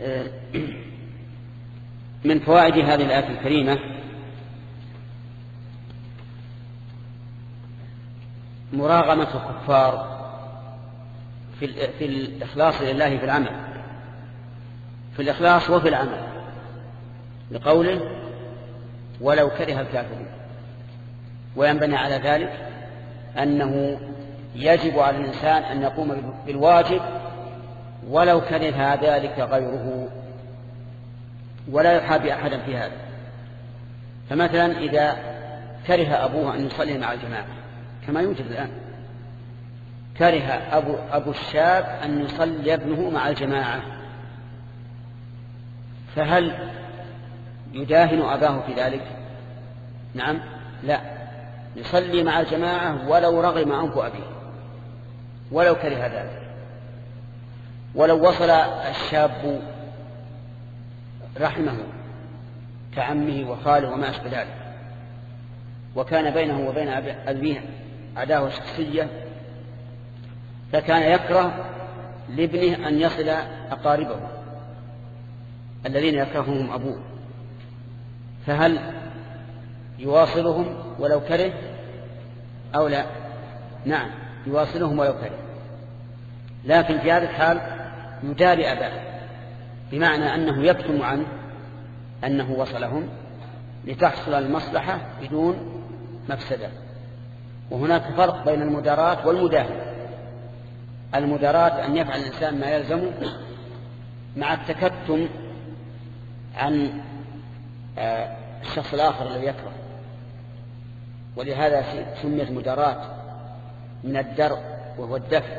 آه، من فوائد هذه الآية الكريمة مراغمة الكفار في في الإخلاص لله في العمل في الإخلاص وفي العمل لقوله ولو كره الكافرون. وينبني على ذلك أنه يجب على الإنسان أن يقوم بالواجب ولو كره ذلك غيره ولا يحابي أحدا في هذا. فمثلا إذا كره أبوه أن يصلي مع الجماعة كما يوجد الآن كره أبو, أبو الشاب أن يصلي ابنه مع الجماعة فهل يداهن أباه في ذلك؟ نعم. لا. يصلي مع الجماعة ولو رغم عنف أبيه. ولو كره ذلك. ولو وصل الشاب رحمه كعمه وخاله وما أشبه ذلك. وكان بينه وبين أبيه عداوة شخصية فكان يكره لابنه أن يصل أقاربه الذين يكرههم أبوه. فهل يواصلهم ولو كره أو لا؟ نعم يواصلهم ولو كره. لكن في هذه الحال يداري أباه بمعنى أنه يكتم عنه أنه وصلهم لتحصل المصلحة بدون مفسدة. وهناك فرق بين المداراة والمداهنة المداراة أن يفعل الإنسان ما يلزمه مع التكتم عن الشخص الآخر الذي يكره. ولهذا سميت مداراة من الدرء وهو الدفع.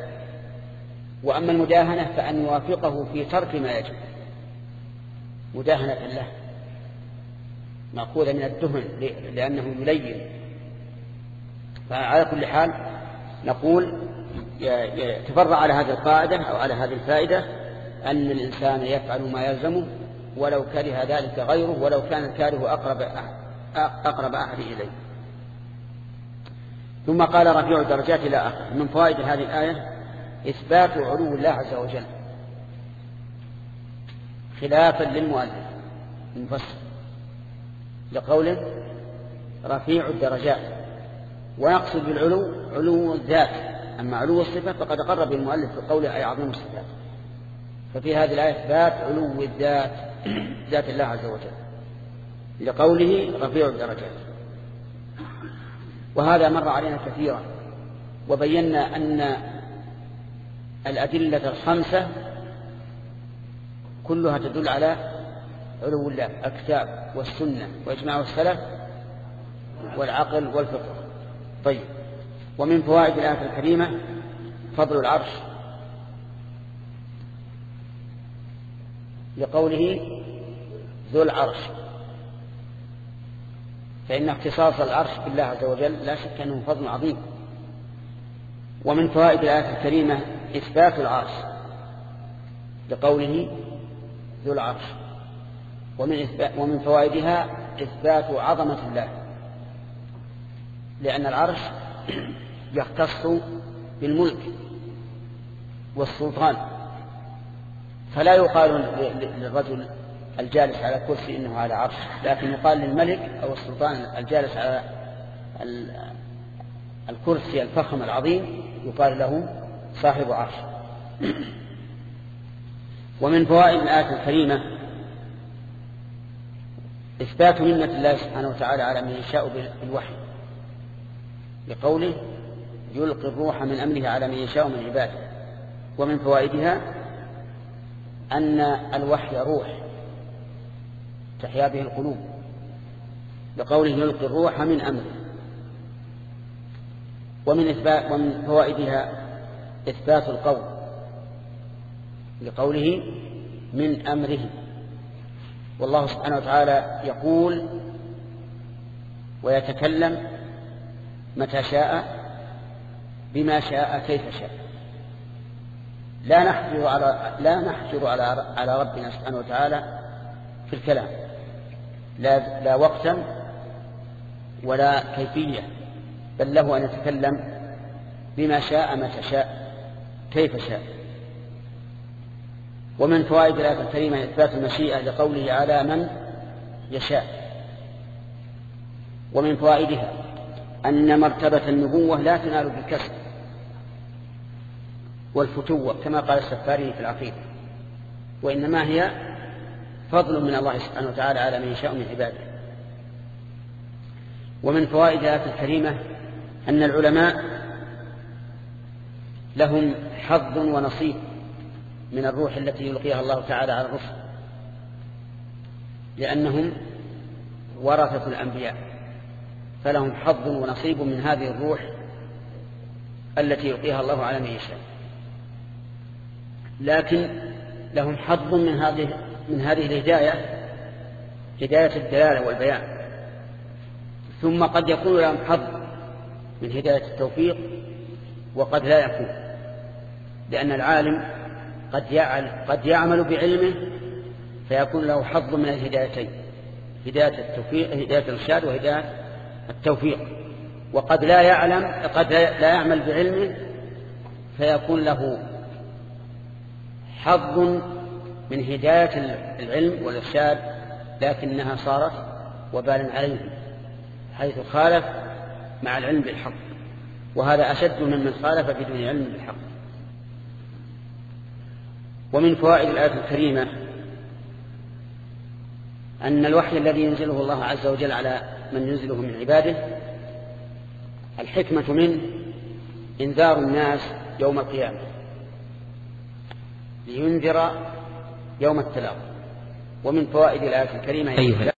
وأما المداهنة فأن يوافقه في ترك ما يجب. مداهنة له. مأخوذة من الدهن لأنه يلين. فعلى كل حال نقول يتفرع على هذه القاعدة أو على هذه الفائدة أن الإنسان يفعل ما يلزمه ولو كره ذلك غيره ولو كان الكاره أقرب أقرب أحد إليه. ثم قال رفيع الدرجات إلى آخر من فوائد هذه الآية إثبات علو الله عز وجل. خلافا للمؤلف المفسر لقوله رفيع الدرجات. ويقصد بالعلو علو الذات. أما علو الصفة فقد أقر به المؤلف في قوله أي عظيم الصفات. ففي هذه الآية إثبات علو الذات ذات الله عز وجل. لقوله رفيع الدرجات. وهذا مر علينا كثيرا. وبينا أن الأدلة الخمسة كلها تدل على علو الله الكتاب والسنة وإجماع السلف والعقل والفطر طيب. ومن فوائد الآية الكريمة فضل العرش. لقوله ذو العرش. فإن اختصاص العرش بالله عز وجل لا شك أنه فضل عظيم. ومن فوائد الآية الكريمة إثبات العرش لقوله ذو العرش. ومن, ومن فوائدها إثبات عظمة الله. لأن العرش يختص بالملك والسلطان. فلا يقال للرجل الجالس على كرسي إنه على عرش لكن يقال للملك أو السلطان الجالس على الكرسي الفخم العظيم يقال له صاحب عرش. ومن فوائد الآية الكريمة إثبات منة الله سبحانه وتعالى على من يشاء بالوحي بقوله يلقي الروح من أمره على من يشاء من عباده. ومن فوائدها أن الوحي روح تحيا به القلوب. بقوله يلقي الروح من أمره. ومن إثبات ومن فوائدها إثبات القول. لقوله من أمره. والله سبحانه وتعالى يقول ويتكلم متى شاء بما شاء كيف شاء. لا نحجر على لا نحجر على على ربنا سبحانه وتعالى في الكلام. لا لا وقتا ولا كيفية بل له أن يتكلم بما شاء متى شاء كيف شاء. ومن فوائد الآية الكريمة إثبات المشيئة لقوله على من يشاء. ومن فوائدها أن مرتبة النبوة لا تنال بالكسب. والفتوة كما قال السفاري في العقيدة. وإنما هي فضل من الله سبحانه وتعالى على من يشاء من عباده. ومن فوائد الآية الكريمة أن العلماء لهم حظ ونصيب من الروح التي يلقيها الله تعالى على الرسل لأنهم ورثة الأنبياء. فلهم حظ ونصيب من هذه الروح التي يلقيها الله على من يشاء. لكن لهم حظ من هذه من هذه الهداية هداية الدلالة والبيان. ثم قد يكون لهم حظ من هداية التوفيق وقد لا يكون لأن العالم قد يعمل, قد يعمل بعلمه فيكون له حظ من الهدايتين هداية التوفيق هداية الإرشاد وهداية التوفيق. وقد لا يعلم قد لا يعمل بعلمه فيكون له حظ من هداية العلم والإرشاد لكنها صارت وبالا عليه حيث خالف مع العلم بالحق وهذا أشد ممن خالف بدون علم بالحق. ومن فوائد الآية الكريمة أن الوحي الذي ينزله الله عز وجل على من ينزله من عباده الحكمة منه إنذار الناس يوم القيامة. لينذر يوم التلاق ومن فوائد الآية الكريمة أيها